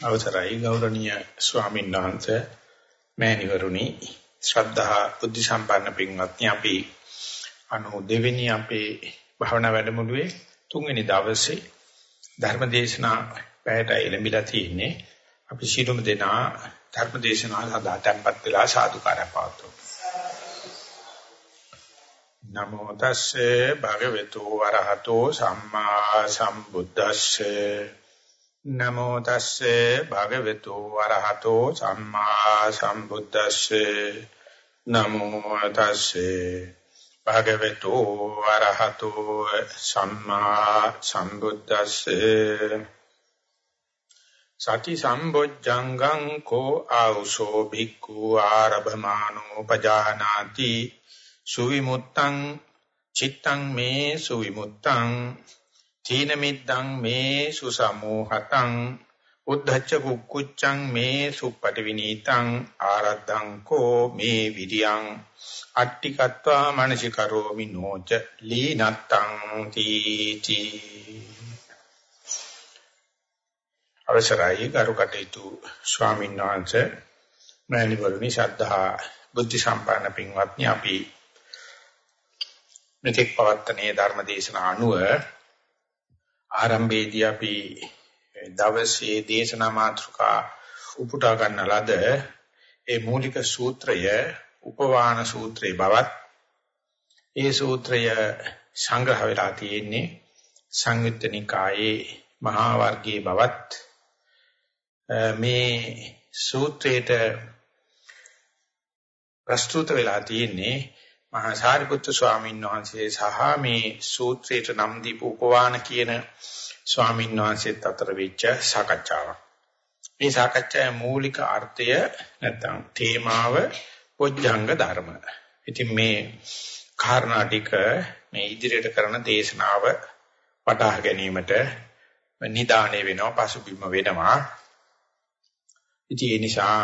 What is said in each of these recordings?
අවසරයි ගෞරවනීය ස්වාමීන් වහන්සේ මෑණිවරුනි ශ්‍රද්ධා බුද්ධ සම්පන්න පින්වත්නි. අපි අනු දෙවෙනි අපේ භාවනා වැඩමුළුවේ තුන්වෙනි දවසේ ධර්ම දේශනා පැයට එළඹිලා තියෙන්නේ. අපි ශීලොම දෙනා ධර්ම දේශනා සඳහා tempත් වෙලා සාදුකාරය පවතුමු නමෝ තස්සේ භගවතු වරහතෝ සම්මා සම්බුද්දස්සේ. නමෝ තස්සේ භගවතු වරහතෝ සම්මා සම්බුද්දස්සේ. නමෝ තස්සේ භගවතු වරහතෝ සම්මා සම්බුද්දස්සේ. සති සම්බොජ්ජංගං කෝ ආ우සෝ භික්ඛු ආරභමානෝ පජානාති. සුවිමුත්තං චිත්තං මේ සුවිමුත්තං තීන මිද්දං මේ සුසමෝහතං උද්ධච්ච කුක්කුච්චං මේ සුප්පටි විනීතං ආරද්ධං කෝ මේ විරියං අට්ටිකත්වා මනසිකරෝමි නෝච ලීනත්තං තීති අවසරයි කරුකටේතු ස්වාමීන් වහන්සේ. මෑණිවරුනි ශ්‍රද්ධා බුද්ධ සම්පන්න පින්වත්නි අපි මෙතෙක් පවත්තනේ ධර්ම දේශනා අනුව ආරම්භයේදී අපි දවසේ දේශනා මාතෘකා උපුටා ගන්න ලද ඒ මූලික සූත්‍රය උපවාන සූත්‍රේ බවත් ඒ සූත්‍රය සංග්‍රහ වෙලා තියෙන්නේ සංයුත්ත නිකායේ මහා වර්ගයේ බවත්. මේ සූත්‍රයට ප්‍රස්තුත වෙලා තියෙන්නේ මහා සාරිපුත්තු ස්වාමීන් වහන්සේ සහ මේ සූත්‍රයට නම් දීපු උපවාන කියන ස්වාමීන් වහන්සේත් අතර වෙච්ච සාකච්ඡාවක්. මේ සාකච්ඡාවේ මූලික අර්ථය නැත්නම් තේමාව පොඥංග ධර්ම. ඉතින් මේ කාරණා ටික මේ ඉදිරියට කරන දේශනාව වටහා ගැනීමට නිදාණය වෙනවා පසුබිම වෙනවා. ඉතින් ඒ නිසා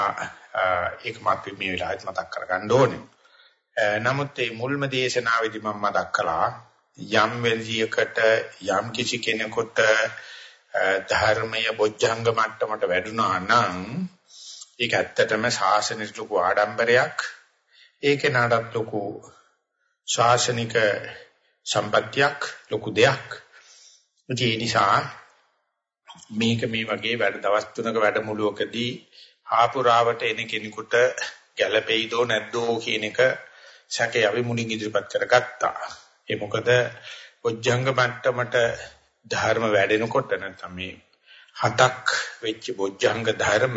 ඒක මත් මේ වෙලාවට මතක් කරගන්න ඕනේ. නමුත් මේ මුල්ම දේශනාවේදී මම මතක් කළා යම් වෙලියකට යම් කිසි කෙනෙකුට ධර්මය බොජ්ජංග මට්ටමට වැඩුණා නම් ඒක ඇත්තටම ශාසනික ලොකු ආඩම්බරයක්. ඒකේ නඩත් ලොකු ශාසනික සම්පත්‍යක් ලොකු දෙයක්. ඒ නිසා මේක මේ වගේ වැඩ දවස් තුනක වැඩමුළුවකදී ආපුරාවට එන කෙනෙකුට ගැළපෙයිදෝ නැද්දෝ කියන එක සැකේ අපි මුලින් ඉදිරිපත් කරගත්තා. ඒ මොකද බොජ්ජංග මට්ටමට ධර්ම වැඩෙනකොට නැත්නම් මේ හතක් වෙච්ච බොජ්ජංග ධර්ම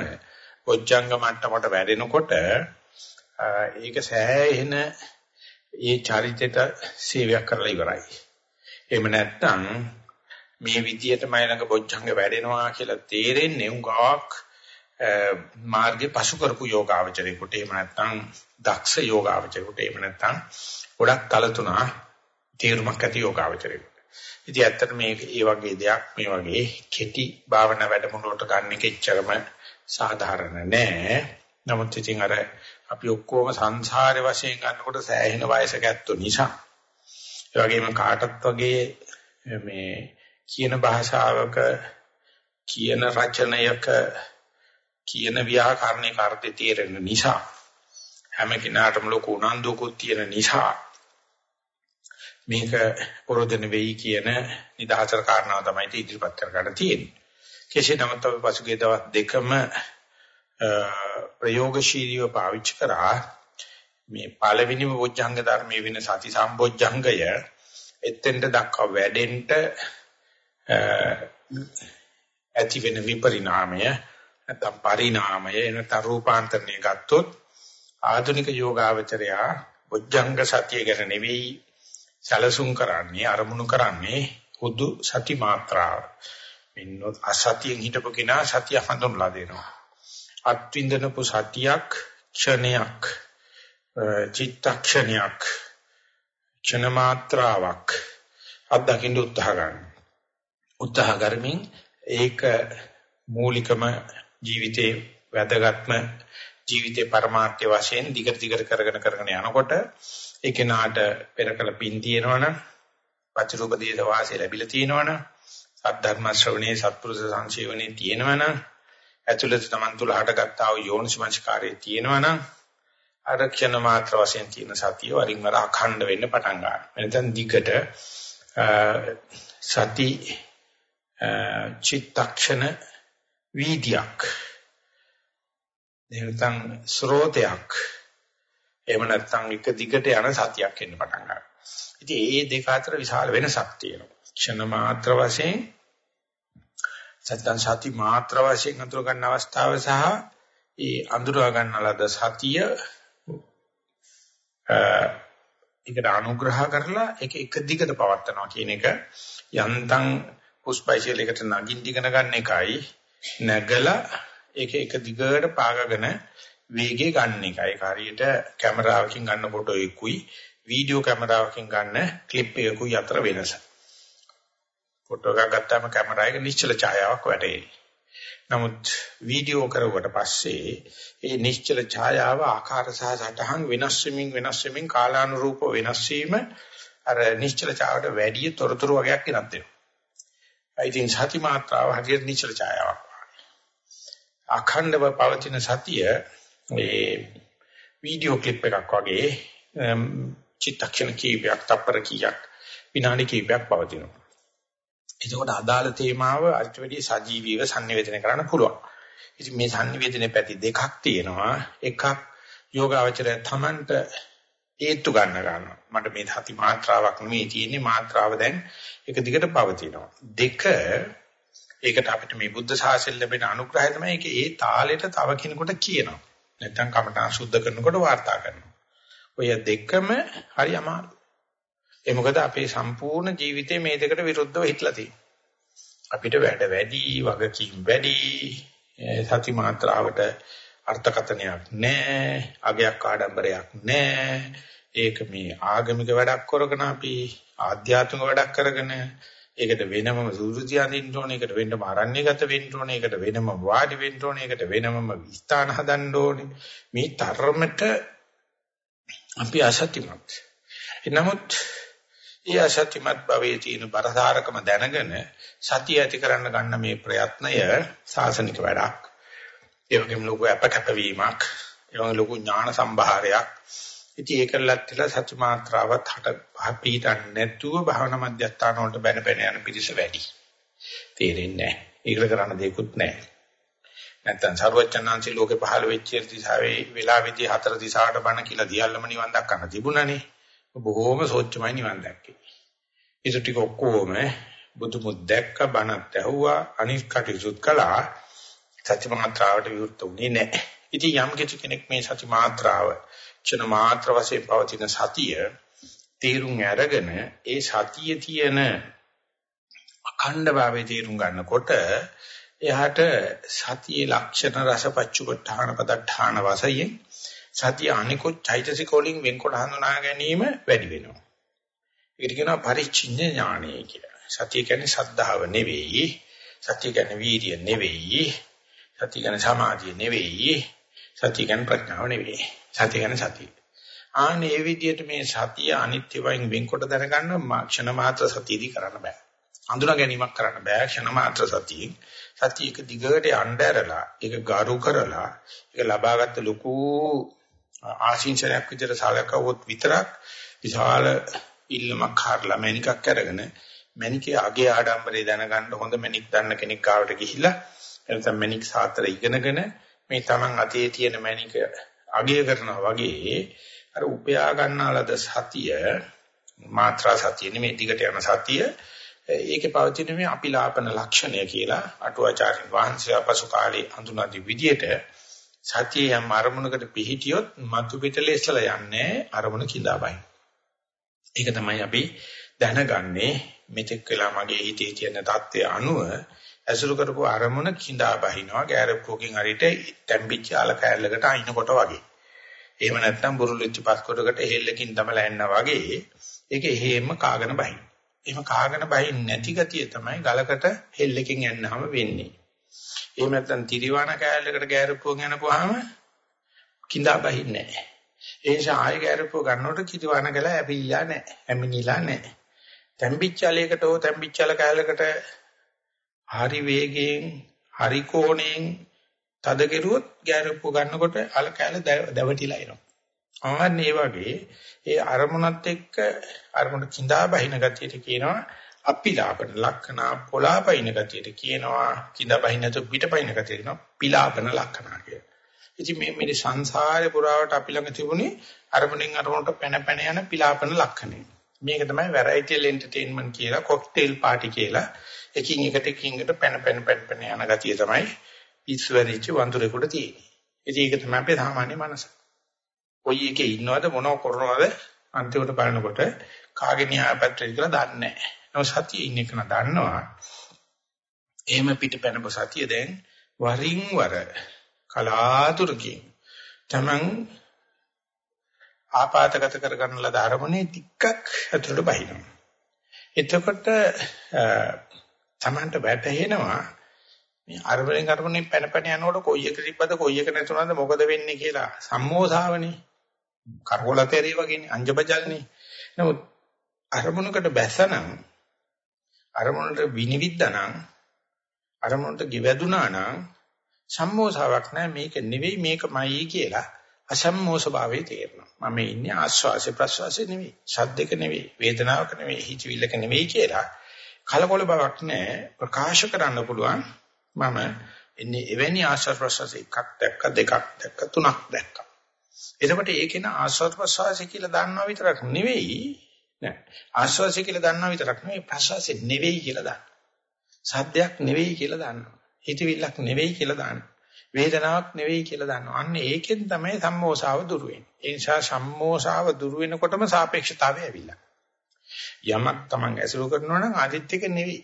බොජ්ජංග මට්ටමට වැඩෙනකොට ඒක සෑහෙන ඒ චරිතයට සේවයක් කරලා ඉවරයි. එහෙම නැත්නම් මේ විදියටමයි ළඟ බොජ්ජංග වැඩෙනවා කියලා තේරෙන්නේ උඟාක් මාර්ගේ පසු කරපු යෝගාවචරේකට එහෙම නැත්නම් දක්ෂ යෝගාවචරේකට එහෙම නැත්නම් ගොඩක් කලතුණා තීරුමක් ඇති යෝගාවචරේකට. ඉතින් ඇත්තට මේ මේ වගේ දෙයක් මේ වගේ කෙටි භාවනා වැඩමුළුවට ගන්න එක එච්චරම සාධාරණ නෑ. නමුත් ඉතින් අර අපි ඔක්කොම සංසාරේ වශයෙන් ගන්නකොට සෑහෙන වයසක ඇත්තෝ නිසා ඒ වගේම කාටත් වගේ මේ කියන භාෂාවක කියන රචනයක කියන ව්‍යාකරණේ කාර්යය තේරෙන නිසා හැම කෙනාටම ලොකු උනන්දුවකුත් තියෙන නිසා මේක පොරොදෙන වෙයි කියන නිදහසට කාරණාව තමයි ඉදිරිපත් කරගන්න තියෙන්නේ. කෙසේ නමුත් අපි පසුගිය දවස් දෙකම ප්‍රයෝගශීලීව පාවිච්චි කරා මේ පළවෙනිම බොජ්ජංග ධර්මයේ වෙන සති සම්බොජ්ජංගය එතෙන්ට දක්වා වැඩෙන්න ඇති වෙන විපරිණාමය නැත්නම් පරිණාමය නැත්නම් රූපාන්තරණය ගත්තොත් ආධුනික යෝගාවචරයා බොජ්ජංග සතිය ගැන නෙවෙයි සැලසුම් කරන්නේ අරමුණු කරන්නේ හුදු සති මාත්‍රාව. මින්නොත් අසතියෙන් හිටපු කෙනා සතිය හඳුන්ලා දෙනවා. අත්විඳනපු සතියක් ක්ෂණයක් චිත්තක්ෂණයක් ක්ෂණ මාත්‍රාවක් අත්දකින්න උත්සාහ ගන්න. උත්සාහ කරමින් ඒක මූලිකම ජීවිතේ වැදගත්ම ජීවිතේ පරමාර්ථය වශයෙන් දිගට දිගට කරගෙන කරගෙන යනකොට ඒ කෙනාට පෙරකල පින් තියෙනවනම් පචරූපදේශ වාසය ලැබිලා තියෙනවනම් සද්ධර්ම ශ්‍රවණේ සත්පුරුෂ සංසේවනේ තියෙනවනම් ඇතුළත Taman තුල හටගත්තා වූ යෝනිසමංස්කාරයේ තියෙනවා නම් ආරක්ෂණ මාත්‍ර වශයෙන් තියෙන සතිය වරින් වර අඛණ්ඩ වෙන්න පටන් ගන්නවා. එතෙන් දිගට සති චිත්තක්ෂණ වීදියක් එහෙනම් ස්රෝතයක් එහෙම නැත්නම් එක දිගට යන සතියක් එන්න පටන් ගන්නවා. ඉතින් මේ දෙක අතර විශාල වෙනසක් තියෙනවා. ක්ෂණ මාත්‍ර වශයෙන් සත්‍යං සති මාත්‍ර වශයෙන් අඳුර ගන්න අවස්ථාව සහ ඒ අඳුරා ගන්න ලද සතිය ඒකට අනුග්‍රහ කරලා ඒක එක දිගට පවත්නවා කියන එක යන්තම් පුස්පයිසිල් එකට නගින් දිගන ගන්න එකයි නැගලා ඒක එක දිගට පාගගෙන වේගය ගන්න එකයි. ඒක හරියට කැමරාවකින් ගන්න ෆොටෝ එකකුයි වීඩියෝ කැමරාවකින් ගන්න ක්ලිප් එකකුයි අතර වෙනස. ෆොටෝ එකක් ගත්තාම කැමරා එක නිශ්චල ඡායාවක් වැටේ. නමුත් වීඩියෝ කරුවට පස්සේ ඒ නිශ්චල ඡායාව ආකාර සහ සටහන් වෙනස් වෙමින් වෙනස් වෙමින් කාලානුරූපව වෙනස් වීම අර නිශ්චල ඡායාවට වැඩි තොරතුරු වගේක් ගෙනත් දෙනවා. ඉතින් සති මාත්‍රාව හරියට නිශ්චල ඡායාවක්. අඛණ්ඩව පවතින සතිය මේ වීඩියෝ ක්ලිප් එකක් වගේ චිත්තක්ෂණ කීපයක් තප්පර කීයක් විනාඩි කීපයක් පවතිනවා. එතකොට අදාළ තේමාව අරිට වැඩි සජීවීව sannivedana කරන්න පුළුවන්. ඉතින් මේ sannivedana පැති දෙකක් තියෙනවා. එකක් යෝගාවචරය තමන්ට ඒත්තු ගන්න ගන්නවා. මට මේ සති මාත්‍රාවක් නෙමෙයි තියෙන්නේ මාත්‍රාව දැන් එක දිගට පවතිනවා. දෙක ඒකට අපිට මේ බුද්ධ ශාසනය ලැබෙන අනුග්‍රහය තමයි ඒක ඒ තාලෙට තව කෙනෙකුට කියනවා. නැත්තම් කමඨා සුද්ධ කරනකොට වාර්තා කරනවා. ඔය දෙකම හරි අමාරු. ඒ මොකද අපේ සම්පූර්ණ ජීවිතේ මේ දෙකට විරුද්ධව හිටලා තියෙනවා. අපිට වැඩ වැඩි, වගකීම් වැඩි, සති මාත්‍රාවට අර්ථකතනයක් නැහැ, අගයක් ආඩම්බරයක් නැහැ. ඒක මේ ආගමික වැඩක් කරගෙන අපි ආධ්‍යාත්මික වැඩක් කරගෙන ඒකට වෙනම සූරුති අඳින්න ඕනේ, ඒකට වෙනම අරණ්‍යගත වෙන්න ඕනේ, ඒකට වෙනම වාඩි වෙන්න ඕනේ, ඒකට වෙනම ස්ථාන හදන්න ඕනේ. මේ තරමට අපි අසත්‍යමත්. නමුත් ඒ අසත්‍යමත් භවයේ තියෙන බරසාරකම දැනගෙන සතිය ඇති කරන්න ගන්න මේ ප්‍රයත්නය සාසනික වැඩක්. ඒ වගේම ලොකු අපකප්පවීමක්, ඒ වගේම ලොකු ඥාන සම්භාරයක්. ඉතින් ඒකලත් තියලා සත්‍ය මාත්‍රාවත් හට පිටින් නැතුව භාවනා මධ්‍යස්ථාන වලට බැන බැන යන පිරිස වැඩි. තේරෙන්නේ නැහැ. ඒකට කරන්න දෙයක්වත් නැහැ. නැත්තම් සරුවචනාංශي ලෝකේ පහළ වෙච්ච දිශාවේ වෙලාවෙදී හතර දිශාවට බණ කියලා දියල්ලම නිවන් දක්වන්න තිබුණනේ. බොහෝම සෝච්චමයි නිවන් දැක්කේ. ඒක ටික ඔක්කොම බුදුමුත් දැක්ක බණත් ඇහුවා අනිත් කටයුතුත් කළා. සත්‍ය මාත්‍රාවට විවෘත වුණේ නැහැ. ඉතින් යම් කෙනෙක් මේ සත්‍ය මාත්‍රාව චන මාත්‍ර වශයෙන් පවතින සතිය තීරුම් අරගෙන ඒ සතියේ තියෙන අඛණ්ඩ භාවයේ තීරුම් ගන්නකොට එයාට සතියේ ලක්ෂණ රසපච්චුපඨාන පදඨාන වශයෙන් සතිය අනිකුත් චෛතසික වලින් වෙන්කොට හඳුනා ගැනීම වැඩි වෙනවා. ඒකට කියනවා පරිච්ඡින්න ඥානය කියලා. සතිය කියන්නේ සද්ධාව නෙවෙයි. සතිය කියන්නේ වීර්ය නෙවෙයි. සතිය කියන්නේ සමාධිය නෙවෙයි. සතිය කියන්නේ ප්‍රඥාව නෙවෙයි. සතිය කියන්නේ සතිය. ආනේ මේ විදිහට මේ සතිය අනිත්‍ය වයින් වෙන්කොට දැනගන්න ක්ෂණ මාත්‍ර සතියදී කරන්න බෑ. අඳුනා ගැනීමක් කරන්න බෑ ක්ෂණ මාත්‍ර සතියෙන්. සතිය එක දිගට යන්න ඇරලා ඒක ගරු කරලා ඒක ලබාගත්ත ලොකු ආශිංසනයක් විදිහට සලකවොත් විතරක් විශාල ඉල්ලමක් හරලා මැනිකක් අරගෙන මැනිකේ අගේ ආඩම්බරේ දැනගන්න හොඳ මැනික් දන්න කෙනෙක් ආවට ගිහිල්ලා එතන මැනික් සාත්‍ර ඉගෙනගෙන මේ Taman අතේ තියෙන මැනික අගය කරනවා වගේ අර උපයා ගන්නාලද සතිය මාත්‍රා සතිය නෙමෙයි දිගට යන සතිය ඒකේ පවතින මේ අපිලාපන ලක්ෂණය කියලා අටුවාචාර්ය වහන්සේ අපසු කාලේ හඳුනාදී විදියට සතිය යම් අරමුණකට පිහිටියොත් මතු පිටලේ ඉස්සලා යන්නේ අරමුණ කිඳාබයි. ඒක තමයි අපි දැනගන්නේ මෙතෙක් වෙලා මගේ හිතේ තියෙන தත්ත්වය අනුව ඇසුරු කරපු අරමුණ කිඳා බහිනවා ගෑරප්පුවකින් හරියට තැම්පිච්ච ආල කෑල්ලකට අයින්කොට වගේ. එහෙම නැත්නම් බුරුලෙච්ච පස්කොටකට හෙල්ලකින් තමලා එන්න වගේ ඒක එහෙම කාගෙන බහින. එහෙම කාගෙන බහින් නැති ගතිය තමයි ගලකට හෙල්ලකින් යන්නම වෙන්නේ. එහෙම නැත්නම් තිරිවාන කෑල්ලකට ගෑරප්පුවකින් යනපුවාම කිඳා බහින්නේ නැහැ. ඒ නිසා ආයෙ ගෑරප්පුව ගන්නකොට කිරිවාන ගල ඇපිලා නැහැ. ඇමිනිලා නැහැ. තැම්පිච්ච අලයකට හෝ තැම්පිච්ච අල කෑල්ලකට හරි වේගයෙන් හරි කෝණයෙන් තද කෙරුවොත් ගැරප්පු ගන්නකොට අල කැල දැවටිලා එනවා. ආන්න ඒ වගේ ඒ අරමුණත් එක්ක අරමුණ කිඳා බහින ගතියට කියනවා අපිලාපන ලක්ෂණ පොලාපයින් ගතියට කියනවා කිඳා බහිනතු පිටපයින් ගතියට කියනවා පිලාපන ලක්ෂණ කියලා. ඉතින් මේ මේ සංසාරේ පුරාවට අපි ළඟ තිබුණේ අරමුණෙන් අරමුණට පැන පැන යන පිලාපන ලක්ෂණය. මේක තමයි වැරයිටිල් එන්ටර්ටේන්මන්ට් කියලා කොක්ටේල් පාටි කියලා එකින් එකට එකින් එකට පැන පැන පැන පැන යන ගතිය තමයි ඉස්වැරිච්ච වඳුරේකට තියෙන්නේ. ඉතින් ඒක තමයි අපේ සාමාන්‍ය මනස. කොයි එකේ ඉන්නවද මොනව කරනවද අන්තිමට බලනකොට කාගේ න්‍යායපත්‍රය කියලා දන්නේ නැහැ. නමුත් සතියේ ඉන්න එක න දන්නවා. එහෙම පිටපැනපු සතිය දැන් වරින් වර කලාතුරකින් තමන් ආපాతගත කරගන්න ලද අරමුණේ ටිකක් ඇතුළට බහිනවා. එතකොට තමන්ට වැටහෙනවා මේ අරමුණෙන් අරමුණෙන් පැන පැන යනකොට කොයි එක තිබ්බද කොයි එක නැතුණාද මොකද වෙන්නේ කියලා සම්මෝධාවනේ කරවලතේරි වගේනේ අංජබජල්නේ. නමුත් අරමුණකට බැසනම් අරමුණට විනිවිදනම් අරමුණට giveduna නම් සම්මෝසාවක් නැහැ මේක නෙවෙයි මේකමයි කියලා අසම්මෝස භාවයේ තේරෙනවා. මම ඉන්නේ ආස්වාසේ ප්‍රස්වාසේ නෙවෙයි, ශබ්දක නෙවෙයි, වේදනාවක නෙවෙයි, හිතවිල්ලක නෙවෙයි කියලා කලකොල බවක් නැහැ ප්‍රකාශ කරන්න පුළුවන්. මම ඉන්නේ එවැනි ආස්වාද ප්‍රස්වාස එකක් දැක්ක දෙකක් දැක්ක තුනක් දැක්කා. එතකොට ඒකේන ආස්වාද ප්‍රසවාසය කියලා දන්නවා විතරක් නෙවෙයි නෑ ආස්වාසය කියලා දන්නවා විතරක් නෙවෙයි ප්‍රසවාසය නෙවෙයි කියලා දන්නවා. සද්දයක් නෙවෙයි කියලා දන්නවා. හිතවිල්ලක් නෙවෙයි කියලා දන්නවා. වේදනාවක් නෙවෙයි කියලා දන්නවා. අන්න ඒකෙන් තමයි සම්මෝසාව දුරු වෙන්නේ. ඒ නිසා සම්මෝසාව දුරු වෙනකොටම සාපේක්ෂතාවය ඇවිල්ලා. යමක් Taman ඇසුරු කරනවා නම් ආදිත් එක නෙවෙයි.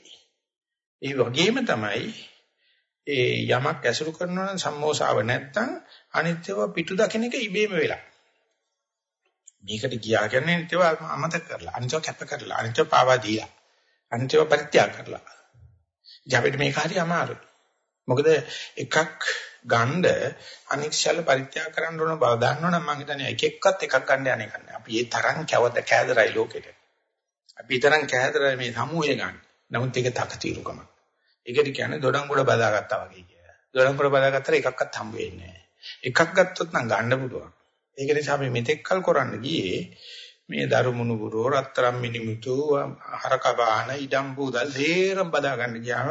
ඒ වගේම තමයි ඒ යමක් ඇසුරු කරනවා නම් සම්මෝසාව නැත්තම් අනිත්‍යව පිටු දකින්න එක ඉබේම වෙලා. මේකට ගියා කියන්නේ අනිත්‍යව අමතක කරලා අනිත්‍යව කැප කරලා අනිත්‍යව පාවා දීලා අනිත්‍යව පරිත්‍යාග කරලා. ඉතින් අපිට මේක හරි අමාරුයි. මොකද එකක් ගන්න අනික්ෂල පරිත්‍යාග කරන්න ඕන බව දන්නවනම් මම හිතන්නේ එක එක්කත් එකක් ගන්න යන්නේ නැහැ. අපි ඒ තරම් කැවද කෑදරයි ලෝකෙට. අපි තරම් කෑදරයි මේ සමූහය ගන්න. නමුත් ඒක තකතිරුකමක්. ඒකට කියන්නේ දොඩංගොඩ බදාගත්තා වගේ කියලා. දොඩංගොඩ බදාගත්තට එකක්වත් හම්බ වෙන්නේ නැහැ. එකක් ගත්තොත් නම් ගන්න පුළුවන්. ඒක නිසා අපි මෙතෙක්කල් කරන්න ගියේ මේ දරුමුණු බුරෝ රත්තරම් මිනිමුතු හරකබාන ඉඩම් බූදල් දේරම් බදා ගන්න ගියාම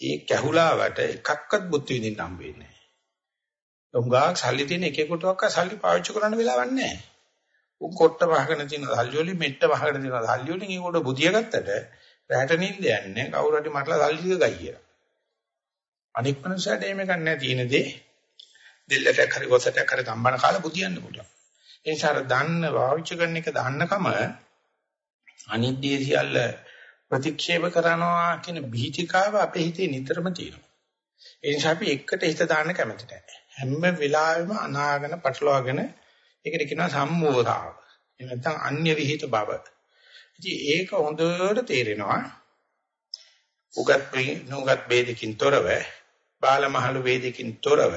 ඒ කැහුලාවට එකක්වත් බුද්ධ විදින්න හම්බ වෙන්නේ නැහැ. උංගාක් සල්ලි තියෙන එකෙකුටවත් සල්ලි පාවිච්චි කරන්න වෙලාවක් නැහැ. උන් කොට්ට වහගෙන තියෙන සල්ලි වලින් මෙට්ට වහගෙන තියෙන සල්ලි වලින් ඒකට බුදිය ගත්තට රැට නිින්ද යන්නේ කවුරු හරි මටලා සල්ලි ටික ගයි කියලා. අනික් මනුස්සයට එහෙම ගන්න නැති ඉන දේ දෙල්ලටක් හරි ගොසටක් හරි තම්බන කාලා බුදියන්න පුළුවන්. ඒ නිසා දන්න වාවිච්ච කරන එක දන්නකම අනිද්දී සියල්ල ප්‍රතික්ෂේප කරනවා කියන බීතිකාව අපේ හිතේ නිතරම තියෙනවා. ඒ නිසා අපි එකට හිත දාන්න කැමති නැහැ. හැම වෙලාවෙම අනාගෙන පටලවාගෙන ඒකට කියනවා සම්මෝධාව. එහෙම නැත්නම් අන්‍ය විහිිත බව. ඉතින් ඒක හොඳට තේරෙනවා. උගත් නුගත් වේදකින් තොරව, බාලමහලු වේදකින් තොරව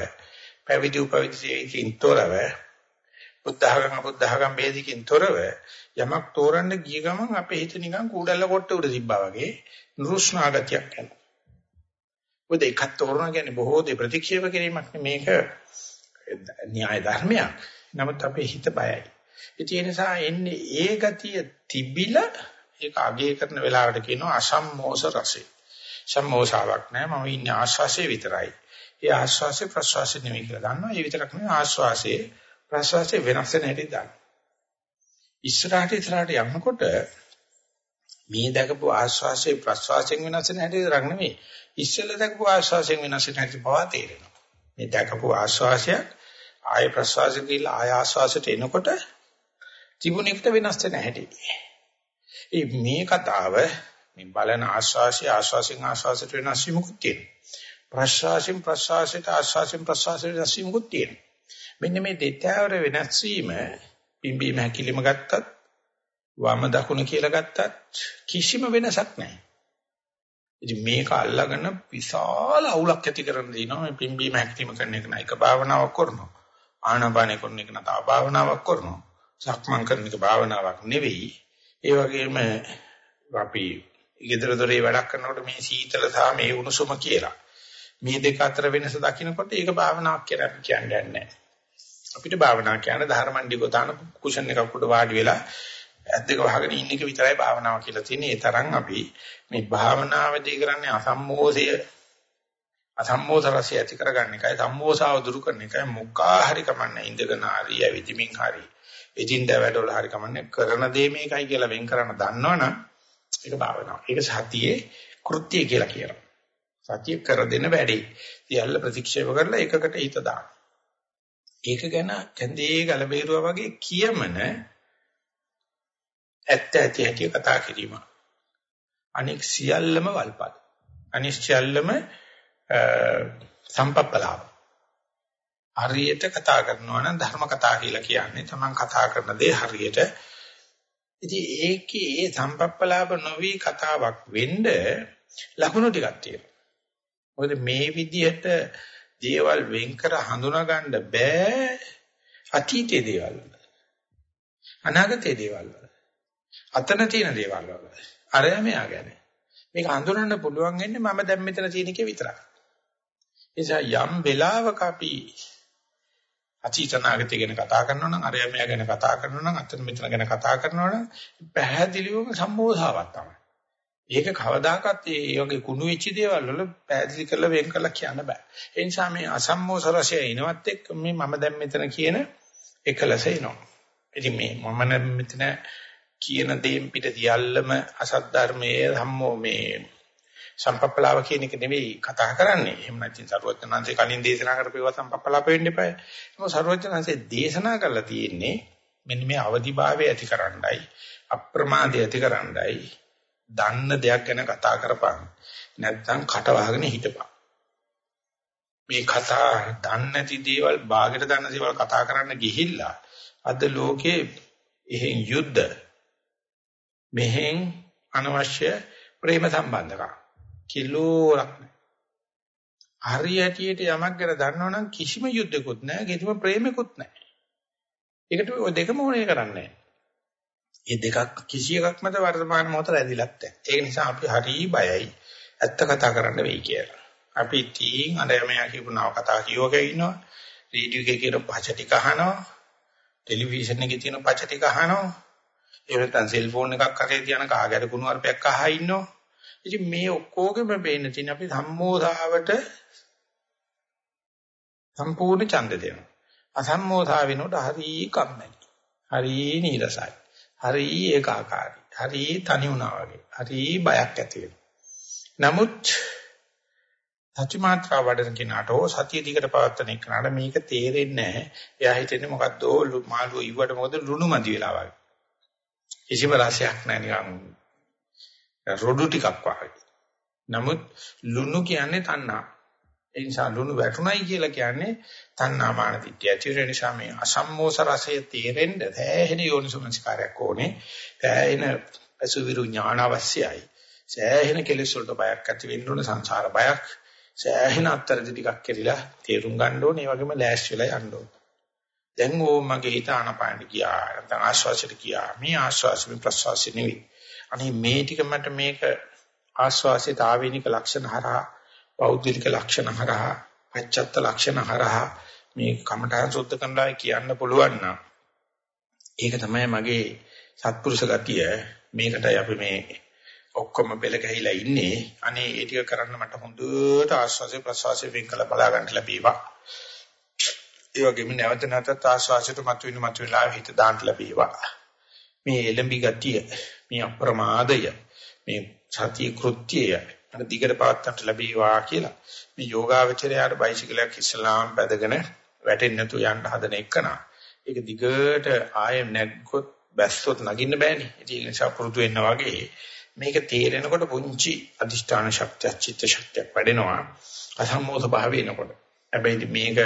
පැවිදි උපවිදිකෙන් තොරව බුද්ධඝම බුද්ධඝම වේදිකින් තොරව යමක් තෝරන්න ගිය ගමන් අපේ හිත නිකන් කූඩල්ල කොට උඩ තිබ්බා වගේ නුරුස්නාගතියක් යනවා. මොකද එකක් තෝරන කියන්නේ බොහෝ දේ ප්‍රතික්ෂේප කිරීමක් මේක න්‍යාය ධර්මයක්. නමුත් අපේ හිත බයයි. ඒ නිසා එන්නේ ඒ ගතිය තිබිලා ඒක අගය කරන වෙලාවට කියනවා අසම්මෝස රසය. සම්මෝසාවක් නෑ මම ඉන්නේ ආශ්වාසයේ විතරයි. ඒ ආශ්වාසය ප්‍රශ්වාසය නෙමෙයි කියලා දන්නවා. ඒ විතරක් නෙවෙයි ආශ්වාසයේ ප්‍රශ්වාසයේ වෙනස් වෙන හැටි දන්නවා. ඉස්සරහට ඉස්සරහට යනකොට මේ දැකපු ආශ්වාසයේ ප්‍රශ්වාසයෙන් වෙනස් වෙන හැටි විතරක් නෙමෙයි. ඉස්සෙල්ලා දැකපු ආශ්වාසයෙන් වෙනස් වෙන හැටි බව තේරෙනවා. මේ දැකපු ආශ්වාසයක් ආය ප්‍රශ්වාසය කියලා ආය ආශ්වාසයට එනකොට තිබුණෙකට වෙනස් වෙන හැටි. ඒ මේ කතාව මේ බලන ආශ්වාසය ආශ්වාසයෙන් ආශ්වාසයට වෙනස් වීමකුත් තියෙනවා. ප්‍රශ්වාසයෙන් ප්‍රශ්වාසයට ආශ්වාසයෙන් ප්‍රශ්වාසයට රැස්වීමකුත් තියෙනවා. මෙන්න මේ දෙතෑවර වෙනස් වීම පිම්බීම හැකිලිම ගත්තත් වම දකුණ කියලා ගත්තත් කිසිම වෙනසක් නැහැ. ඉතින් මේක අල්ලගෙන විශාල අවුලක් ඇති කරන දිනවා මේ පිම්බීම හැකිලිම කරන එක නයික භාවනාවක් කරනවා. ආනාපානෙ කරන එක නතර භාවනාවක් කරනවා. සක්මන් කරන එක භාවනාවක් නෙවෙයි. ඒ වගේම අපි ගෙදර දොරේ වැඩක් කරනකොට මේ සීතල සහ මේ උණුසුම කියලා මේ දෙක අතර වෙනස දකින්නකොට ඒක භාවනාවක් කියලා අපි කියන්නේ නැහැ. අපිට භාවනාව කියන්නේ ධර්මණ්ඩි ගොතාන කුෂන් එකක් උඩ වාඩි වෙලා ඇස් දෙක වහගෙන ඉන්න එක විතරයි භාවනාව කියලා තියෙන්නේ. ඒ තරම් අපි මේ භාවනාවදී කරන්නේ අසම්මෝධය අසම්මෝධ රසය ඇති කරගන්න එකයි සම්මෝසාව දුරු කරන එකයි මුක්කා හරි කමන්නේ ඉඳගෙන හරි ඇවිදිමින් හරි එදින්ද වැඩවල හරි කමන්නේ කරන දේ මේකයි කියලා වෙන් කරන්න දන්නවනම් ඒක භාවනාව. ඒක සතියේ කෘත්‍ය කියලා කියනවා. සතිය කර දෙන වැඩේ. සියල්ල ප්‍රතික්ෂේප කරලා එකකට හිත දාන්න. ඒක ගැන කැඳේ ගලබේරුවා වගේ කියමන ඇත්ත ඇති හැටි කතා කිරීම. අනික් සියල්ලම වල්පත්. අනික් සියල්ලම සම්පප්පලාව. හරියට කතා කරනවා නම් ධර්ම කතා කියලා කියන්නේ තමන් කතා කරන දේ හරියට. ඉතින් ඒකේ ඒ සම්පප්පලාව නොවි කතාවක් වෙන්න ලකුණු ටිකක් තියෙනවා. මොකද මේ විදිහට දේවල් වෙන් කර හඳුනා ගන්න බෑ අතීතයේ දේවල් වල. අනාගතයේ දේවල් වල. අතන තියෙන දේවල් වල. අරයා මෙයා ගැන. මේක හඳුනන්න පුළුවන් වෙන්නේ මම දැන් මෙතන තියෙන එකේ විතරයි. නිසා යම් වෙලාවක අපි අතීතනාගතය ගැන කතා කරනවා නම් අරයා මෙයා ගැන කතා කරනවා නම් අතන මෙතන ගැන කතා කරනවා නම් පැහැදිලිවම සම්මෝධාවක් තමයි. ඒක කවදාකවත් ඒ වගේ කුණු වෙච්ච දේවල් වල පැහැදිලි කරලා වෙන් කරලා කියන්න බෑ. ඒ නිසා මේ අසම්මෝස රසය එනවත් එක්ක මේ මම දැන් මෙතන කියන එකලස එනවා. ඉතින් මේ මම මෙතන කියන දේන් පිට සියල්ලම අසත් ධර්මයේ ධම්මෝ මේ සම්පප්පලාව කියන එක නෙවෙයි කතා කරන්නේ. එහෙම නැත්නම් සරුවචනාංශේ කලින් දේශනා කරපේවා සම්පප්පලාප වෙන්න එපා. ඒක සරුවචනාංශේ දේශනා කරලා තියෙන්නේ මෙන්න මේ අවදිභාවය ඇතිකරණ්ඩයි අප්‍රමාදය ඇතිකරණ්ඩයි දන්න දෙයක් ගැන කතා කරපන්. නැත්නම් කට වහගෙන හිටපන්. මේ කතා දන්නේ නැති දේවල් ਬਾගෙට දන්න දේවල් කතා කරන්න ගිහිල්ලා අද ලෝකේ එහෙන් යුද්ධ මෙහෙන් අනවශ්‍ය ප්‍රේම සම්බන්ධකම් කිලෝරක් නැහැ. හරියටියට යමක් ගැන දන්නවනම් කිසිම යුද්ධයක්වත් නැහැ, කිසිම ප්‍රේමයක්වත් නැහැ. ඒකට ඔය දෙකම ඕනේ කරන්නේ මේ දෙකක් කිසි එකක් මත වර්තමාන මොහොත රැඳිලත් නැහැ. ඒක නිසා අපි හරි බයයි ඇත්ත කතා කරන්න වෙයි කියලා. අපි තීන් අර මෙයා කියපු නව කතා කියවක ඉන්නවා. රේඩියෝ එකේ කියන පච ටික අහනවා. ටෙලිවිෂන් එකේ තියෙන පච ටික අහනවා. ඒ නැත්නම් සෙල්ෆෝන් එකක් අතේ තියන කාගෑර කුණු වර්පයක් අහා ඉන්නවා. ඉතින් මේ ඔක්කොගෙම බේන්න තියෙන අපි සම්මෝධාවට සම්පූර්ණ ඡන්ද දෙනවා. අසම්මෝධා වෙනකොට හරි කම්මැලි. හරි නීරසයි. හරි ඒකාකාරයි. හරි තනි වුණා වගේ. හරි බයක් ඇති නමුත් සත්‍ය මාත්‍රා වඩන කෙනාට සතිය දිකට පවත්තන එක්කනට මේක තේරෙන්නේ නැහැ. එයා හිතන්නේ මොකද්ද මාළුව ඉව්වට මොකද ලුණු මදි වෙලා වගේ. කිසිම රසයක් නැහැ නිකන් රොඩු ටිකක් වගේ. නමුත් ලුණු කියන්නේ තණ්හා. ඒ නිසා ලුණු වැටුණයි කියලා කියන්නේ තණ්හා මාන දිට්ඨිය. ඒ නිසා මේ අසම්මෝස රසය තේරෙන්න සෑහෙන යෝනිසමස්කාරයක් ඕනේ. සෑහෙන අසුවිරු ඥාන අවශ්‍යයි. සෑහෙන කෙලෙස් වලට බයක් ඇති වෙන්න ඕන සංසාර බයක්. සෑහෙන අත්තරදි ටිකක් කෙරිලා තේරුම් ගන්න ඕනේ. ඒ වගේම ලෑස්ති වෙලා යන්න ඕනේ. දැන් ඕ මගේ හිත ආනපානට ගියා. නැත්නම් ආශ්වාසයට ගියා. මේ ආශ්වාසෙ ප්‍රශ්වාසෙ නෙවෙයි. අනේ මේ ටික මට මේක ආස්වාසිත ආවේනික ලක්ෂණ හරහා පෞද්ගලික ලක්ෂණ හරහා පච්චත්ත ලක්ෂණ හරහා මේ කමඨාන් සුද්ධ කරනවා කියන්න පුළුවන් නම් ඒක තමයි මගේ සත්පුරුෂ ගතිය. මේකටයි අපි මේ ඔක්කොම බෙල ගහිලා ඉන්නේ. අනේ ඒ ටික කරන්න මට හොඳට ආස්වාසේ ප්‍රසවාසයේ වෙන් කළ බලා ගන්න ලැබීවා. ඒ වගේම නැවත නැවතත් ආස්වාසයට මතුවෙන මතුවලා හිත දාන්න ලැබීවා. මේ එළඹි ගතිය මේ අප්‍රමාදය මේ සතිය කෘත්‍යය අර දිගට පවත්වන්නට ලැබීවා කියලා මේ යෝගාවචරයට බයිසිකලයක් ඉස්ලාම් පැදගෙන වැටෙන්නේ නැතු යන්න හදන එකන. ඒක දිගට ආයෙ නැග්ගොත් බැස්සොත් නගින්න බෑනේ. ඒ නිසා පුරුදු වෙන්න වගේ මේක තේරෙනකොට පුංචි අදිෂ්ඨාන ශක්තිය චිත්ත ශක්තියක් වැඩෙනවා. අසම්මෝධ භාවය එනකොට. හැබැයි මේක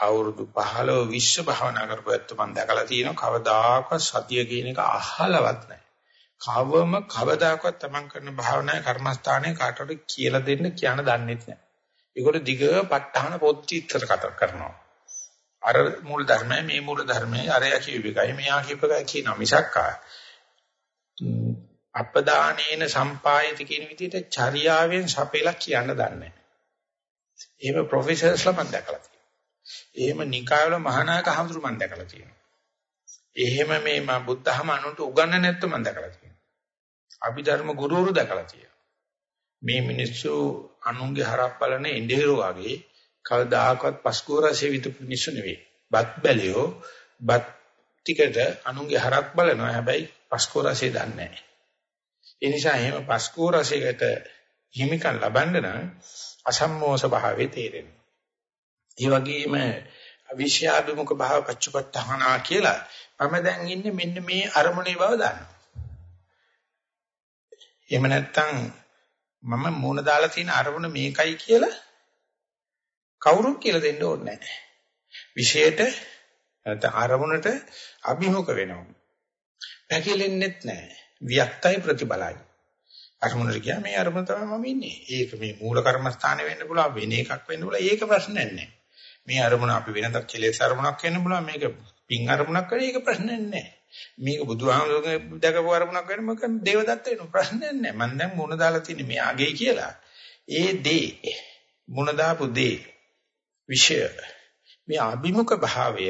අවුරුදු 15 20 භාවනා කරපුවත් මම දැකලා තියෙනවා කවදාකවත් සතිය කියන එක අහලවත් නැහැ. කවම කවදාකවත් තමන් කරන භාවනාවේ කර්මස්ථානයේ කාටවත් කියලා දෙන්න කියන දන්නේ නැහැ. ඒගොල්ලෝ දිග ප ဋ ාහන පොත් චිත්‍ර කතා කරනවා. අර මූල ධර්මය මේ මූල ධර්මය අරයා කියූප එකයි මෙයා කියූප එකයි කියන මිසක් අපදානේන සම්පායති කියන විදිහට චර්යාවෙන් සපෙලා කියන්න දන්නේ නැහැ. එහෙම ප්‍රොෆෙසර්ස්ලා මම දැකලා තියෙනවා. එහෙම නිකායවල මහානායක හඳුරු මම දැකලා තියෙනවා. එහෙම මේ මම බුද්ධහම අනුන්ට උගන්වන්නේ නැත්නම් මම දැකලා තියෙනවා. අභිධර්ම ගුරුවරු දැකලා තියෙනවා. මේ මිනිස්සු අනුන්ගේ හරක් බලන ඉන්දියරෝ වගේ කවදාකවත් පස්කෝරසේ විතු මිනිස්සු නෙවෙයි. බත් බැලියෝ බත් ටිකට අනුන්ගේ හරක් බලනවා. හැබැයි පස්කෝරසේ දන්නේ නැහැ. ඒ නිසා එහෙම පස්කෝරසයකට හිමිකම් ලබන්න නම් අසම්මෝස භාවයේ තේරෙනවා. ඒ වගේම අවිෂයාභිමුඛ භාව පච්චපත්තහනා කියලා මම දැන් ඉන්නේ මෙන්න මේ අරමුණේ බව දන්නවා. එහෙම නැත්නම් මම මූණ දාලා තියෙන අරමුණ මේකයි කියලා කවුරුත් කියලා දෙන්න ඕනේ නැහැ. විශේෂයට නැත්නම් අරමුණට අභිමුඛ වෙනවා. පැකිලෙන්නෙත් නැහැ. වික්තයි ප්‍රතිබලයි. අරමුණට ගියා මේ අරමුණ තමයි මම ඉන්නේ. ඒක මේ මූල කර්මස්ථානේ වෙන්න පුළුවන් වෙන එකක් වෙන්න පුළුවන්. ඒක ප්‍රශ්නයක් නැහැ. මේ අරමුණ අපි වෙනදක් කෙලෙස් අරමුණක් වෙන්න පුළුවන්. මේක පින් අරමුණක් වෙන එක ප්‍රශ්නයක් නැහැ. මේක බුදුහාමුදුරගේ දැකපු අරමුණක් වෙන මොකද දේවදත්ත වෙන ප්‍රශ්නයක් නැහැ. මම දැන් මුණ දාලා තියෙන්නේ මේ අගේ කියලා. ඒ දේ මුණ දාපු දේ විෂය මේ අභිමුඛ භාවය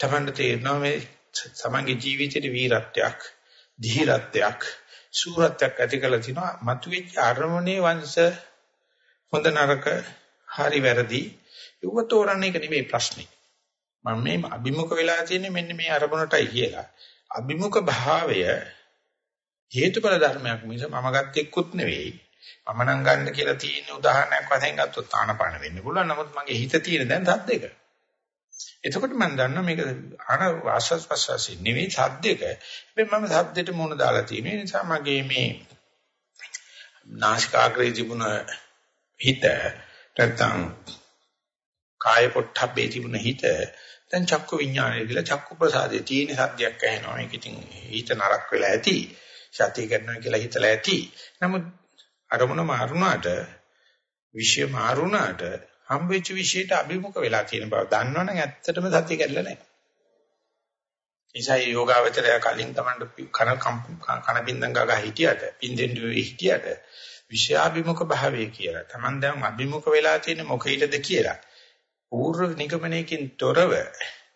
තමන්ට තේරෙනවා මේ සමන්ගේ ජීවිතයේ වීරත්වයක් ධීරත්වයක් සූරත්වයක් ඇති කරලා තිනවා මතුවෙච්ච අරමුණේ වංශ හොඳ නරක හරි වැරදි ඒව තෝරන්නේ එක නෙමෙයි ප්‍රශ්නේ. මම මේ අභිමුඛ වෙලා තියෙන්නේ මෙන්න මේ අරමුණටයි කියලා. අභිමුඛ භාවය හේතුඵල ධර්මයක් මිස මම ගත්තෙකුත් නෙවෙයි. මම නම් ගන්න කියලා තියෙන උදාහරණයක් වශයෙන් ගත්තොත් ආනපාන වෙන්න පුළුවන්. නමුත් මගේ හිත තියෙන දැන් සද්දෙක එතකොට මම දන්නවා මේක ආන ආස්වාස් ප්‍රසවාසී නෙවෙයි සද්දෙක. හැබැයි මම සද්දෙට මුණ දාලා තියෙන නිසා මගේ මේ නාසිකාග්‍රේ තිබුණ හිත නැත්තම් කාය පොට්ටබ්බේ තිබුණ හිත දැන් චක්කු විඥානය කියලා චක්කු ප්‍රසාදයේ තියෙන සද්දයක් ඇහෙනවා. මේක ඉතින් හිත නරක වෙලා ඇති. සතිය කරනවා කියලා හිතලා ඇති. නමුත් අරමුණ මාරුණාට විෂය මාරුණාට හම්බෙච්ච විශේෂයට අභිමුඛ වෙලා තියෙන බව දන්නවනම් ඇත්තටම සත්‍ය කැඩලා නැහැ. ඒසයි යෝගාවචරය කලින් Tamanට කන කන බින්දං ගා හිටියට පින්දෙන්ඩු හිටියට විෂයාභිමුඛ භාවය කියලා. Taman දැන් අභිමුඛ වෙලා තියෙන මොකේද කියලා. පූර්ව නිගමනයකින් තොරව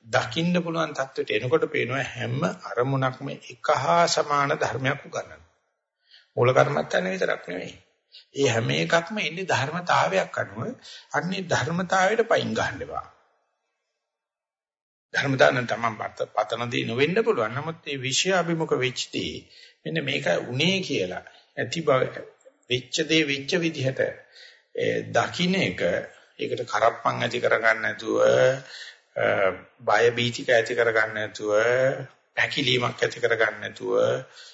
දකින්න පුළුවන් தത്വෙට එනකොට පේනවා හැම අරමුණක්ම එක හා සමාන ධර්මයක් උගන්වනවා. මූල කර්මත්තන විතරක් නෙවෙයි. ඒ හැම එකක්ම ඉන්නේ ධර්මතාවයක් අනුව අන්නේ ධර්මතාවයට පයින් ගන්න එපා. ධර්මදාන තමන් පතනදී නොවෙන්න පුළුවන්. නමුත් මේ විෂය අභිමුඛ වෙච්චදී මෙන්න මේක උනේ කියලා ඇති බව වෙච්ච දේ වෙච්ච විදිහට දකින්න එක ඒකට කරප්පන් ඇති කරගන්න නැතුව බය බීතික ඇති කරගන්න නැතුව පැකිලීමක් ඇති කරගන්න නැතුව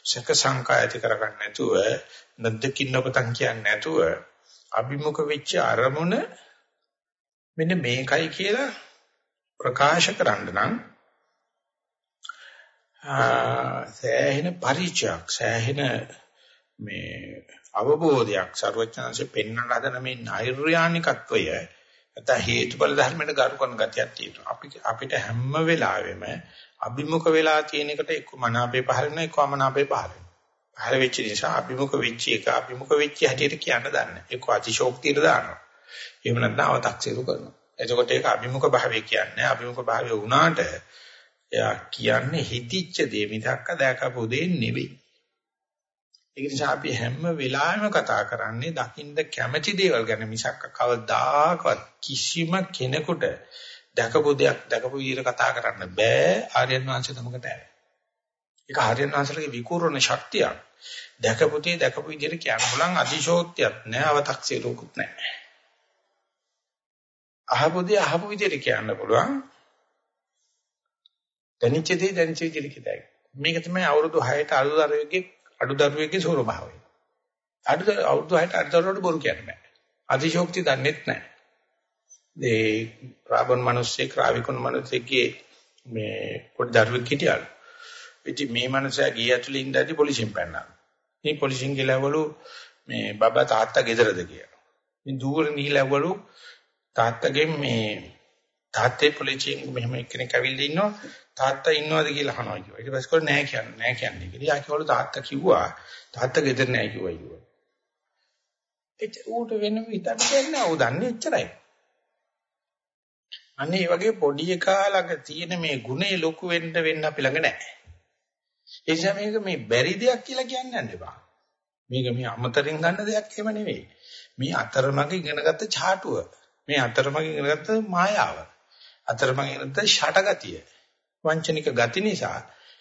සක සංකා ඇති කරගන්න නැතුව නැද්දකින් නොපතන් කියන්නේ නැතුව අභිමුඛ වෙච්ච අරමුණ මෙන්න මේකයි කියලා ප්‍රකාශ කරන්න නම් සෑහෙන පරිචයක් සෑහෙන මේ අවබෝධයක් ਸਰවඥාන්සේ පෙන්වන ලදන මේ නෛර්යානිකත්වය නැත්නම් හේතුඵල ධර්මයට ගරු කරන ගතියක් තියෙනවා. අපි අපිට හැම වෙලාවෙම අභිමුඛ වෙලා තියෙන එකට එක්ක මනාපේ පහළ වෙනවා එක්ක අමනාපේ පහළ වෙනවා. පහළ වෙච්ච නිසා අභිමුඛ වෙච්ච එක අභිමුඛ වෙච්ච හැටියට කියන්න දන්නේ. එක්ක අතිශෝක්තියට දානවා. එහෙම නැත්නම් අව탁සිරු කරනවා. එතකොට ඒක අභිමුඛ භාවය කියන්නේ අභිමුඛ භාවය වුණාට එයා කියන්නේ හිතිච්ච දේ මිසක් දැකපු දේ නෙවෙයි. ඒක නිසා අපි හැම වෙලාවෙම කතා කරන්නේ දකින්න කැමැති දේවල් ගැන මිසක්ක කවදාකවත් කිසිම කෙනෙකුට දැකපු දෙයක් දැකපු විදිහට කතා කරන්න බෑ ආර්යයන් වහන්සේ තමකට ඇර. ඒක ආර්යයන් වහන්සේගේ විකූර්ණ ශක්තියක්. දැකපු තේ දැකපු විදිහට කියන්න බලන් අතිශෝක්තියක් නෑ අව탁සිරුකුත් නෑ. අහපු දේ අහපු විදිහට කියන්න පුළුවන්. දැනිච්ච දේ දැනිච්ච විදිහට කියතයි. මේක තමයි අවුරුදු 6ට අඩු දරුවෙක්ගේ අඩු දරුවෙක්ගේ ස්වරභාවය. අඩු අවුරුදු 6ට අඩු දරුවට බොරු කියන්න බෑ. අතිශෝක්ති දන්නෙත් නෑ. ඒ රාබන් මිනිස්සේ ක්‍රාවිකුන් මිනිස්සෙක්ගේ මේ පොඩි දරුවෙක් හිටියලු. ඉතින් මේ මනුස්සයා ගිය ඇතුළේ ඉඳලා පොලිසියෙන් පැන්නා. මේ පොලිසියෙන් ගිහලාවලු මේ බබා තාත්තා ගෙදරද කියලා. ඉතින් දුවර නිහිලාවලු තාත්තගෙන් මේ තාත්තේ පොලිසියෙන් මෙහෙම එක්කෙනෙක් ඇවිල්ලා ඉන්නවා තාත්තා ඉන්නවද කියලා අහනවා කිව්වා. ඊට පස්සේ කොහොම නෑ කියන්නේ නෑ කියන්නේ කියලා. යා කිව්වලු තාත්තා කිව්වා තාත්තා ගෙදර නෑ කිව්වා. ඊට පස්සේ කිව්වා තාත්තා ඉන්නවද කියලා. ඊට පස්සේ කිව්වා නෑ කියන්නේ නෑ කියන්නේ කියලා. ඊට පස්සේ කිව්වා තාත්තා කිව්වා තාත්තා ඉන්නවද කියලා අහනවා කිව්වා. ඊට පස්සේ කොහොම නෑ කියන්නේ නෑ කියන්නේ කියලා. ඊට පස්සේ කිව්වා තාත්තා එච්ච ඌට වෙන හිතන්න දෙන්නේ ඌ දන්නේ එච්චරයි. අනේ මේ වගේ පොඩි එකා ළඟ තියෙන මේ ගුණේ ලොකු වෙන්න වෙන්න අපි ළඟ නැහැ. ඒ නිසා මේක මේ බැරි දෙයක් කියලා කියන්නේ නැන්න එපා. මේක මේ අමතරින් ගන්න දෙයක් එහෙම නෙවෙයි. මේ අතරමඟ ඉගෙනගත්ත චාටුව. මේ අතරමඟ ඉගෙනගත්ත මායාව. අතරමඟ ඉගෙනගත්ත ෂටගතිය. වංචනික ගති නිසා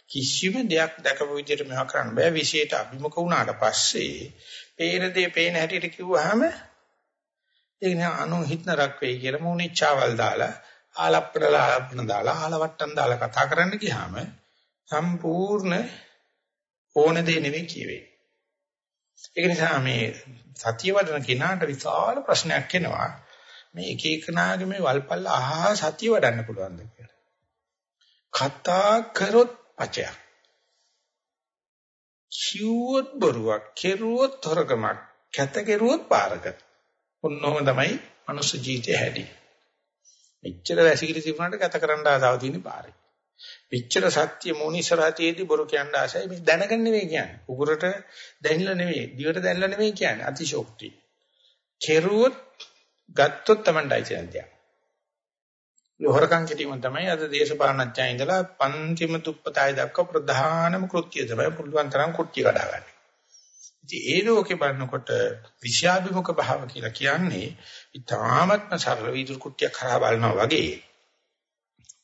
කිසිම දෙයක් දැකපු විදිහට මේවා කරන්න බෑ. විශේෂයට අභිමුඛ වුණාට පස්සේ පේන දේ පේන හැටියට කිව්වහම ඒක නේ අනු හිතනරක් වෙයි කියලා මොනිච්චාවල් දාලා ආලප්පඩලා ආලප්පන දාලා ආලවට්ටම් දාලා කතා කරන්න ගියාම සම්පූර්ණ ඕන දේ නෙවෙයි කියවේ. ඒක නිසා මේ සතිය වඩන කෙනාට විශාල ප්‍රශ්නයක් එනවා. මේ එක එකනාගේ මේ වල්පල් අහා සතිය වඩන්න පුළුවන්ද කියලා. කතා කරොත් පචයක්. කිව්වොත් බොරුවක්, කෙරුවොත් තරකමක්, කැත කෙරුවොත් පාරක. ඔන්නෝම තමයි මනුස්ස ජීවිතේ හැටි. මෙච්චර වැසිකිලි තිබුණාට කැත කරන්න ආසාව තියෙන පාරේ. පිච්චර සත්‍ය මොනිසරාතියේදී බොරු කියන්න ආසයි මේ දැනගන්න නෙවෙයි කියන්නේ. උගුරට දැනිලා නෙවෙයි, දිවට දැනිලා නෙවෙයි කියන්නේ. අතිශෝක්තිය. කෙරුවොත් ගත්තොත් Tamanටයි කියන්නේ. ලෝහරකම් කිරීම තමයි අද දේශපාලනඥයා ඉඳලා පන්තිම දුප්පතයි දක්වා ප්‍රධානම කෘත්‍යය තමයි පුළුවන් තරම් කුට්ටිය කඩා ගන්න. ඉතින් ඒ ලෝකේ බලනකොට විෂයාභිමුඛ භාව කියලා කියන්නේ ඊටාත්ම සරල විදුරු කුට්ටියක් කරා බලනවා වගේ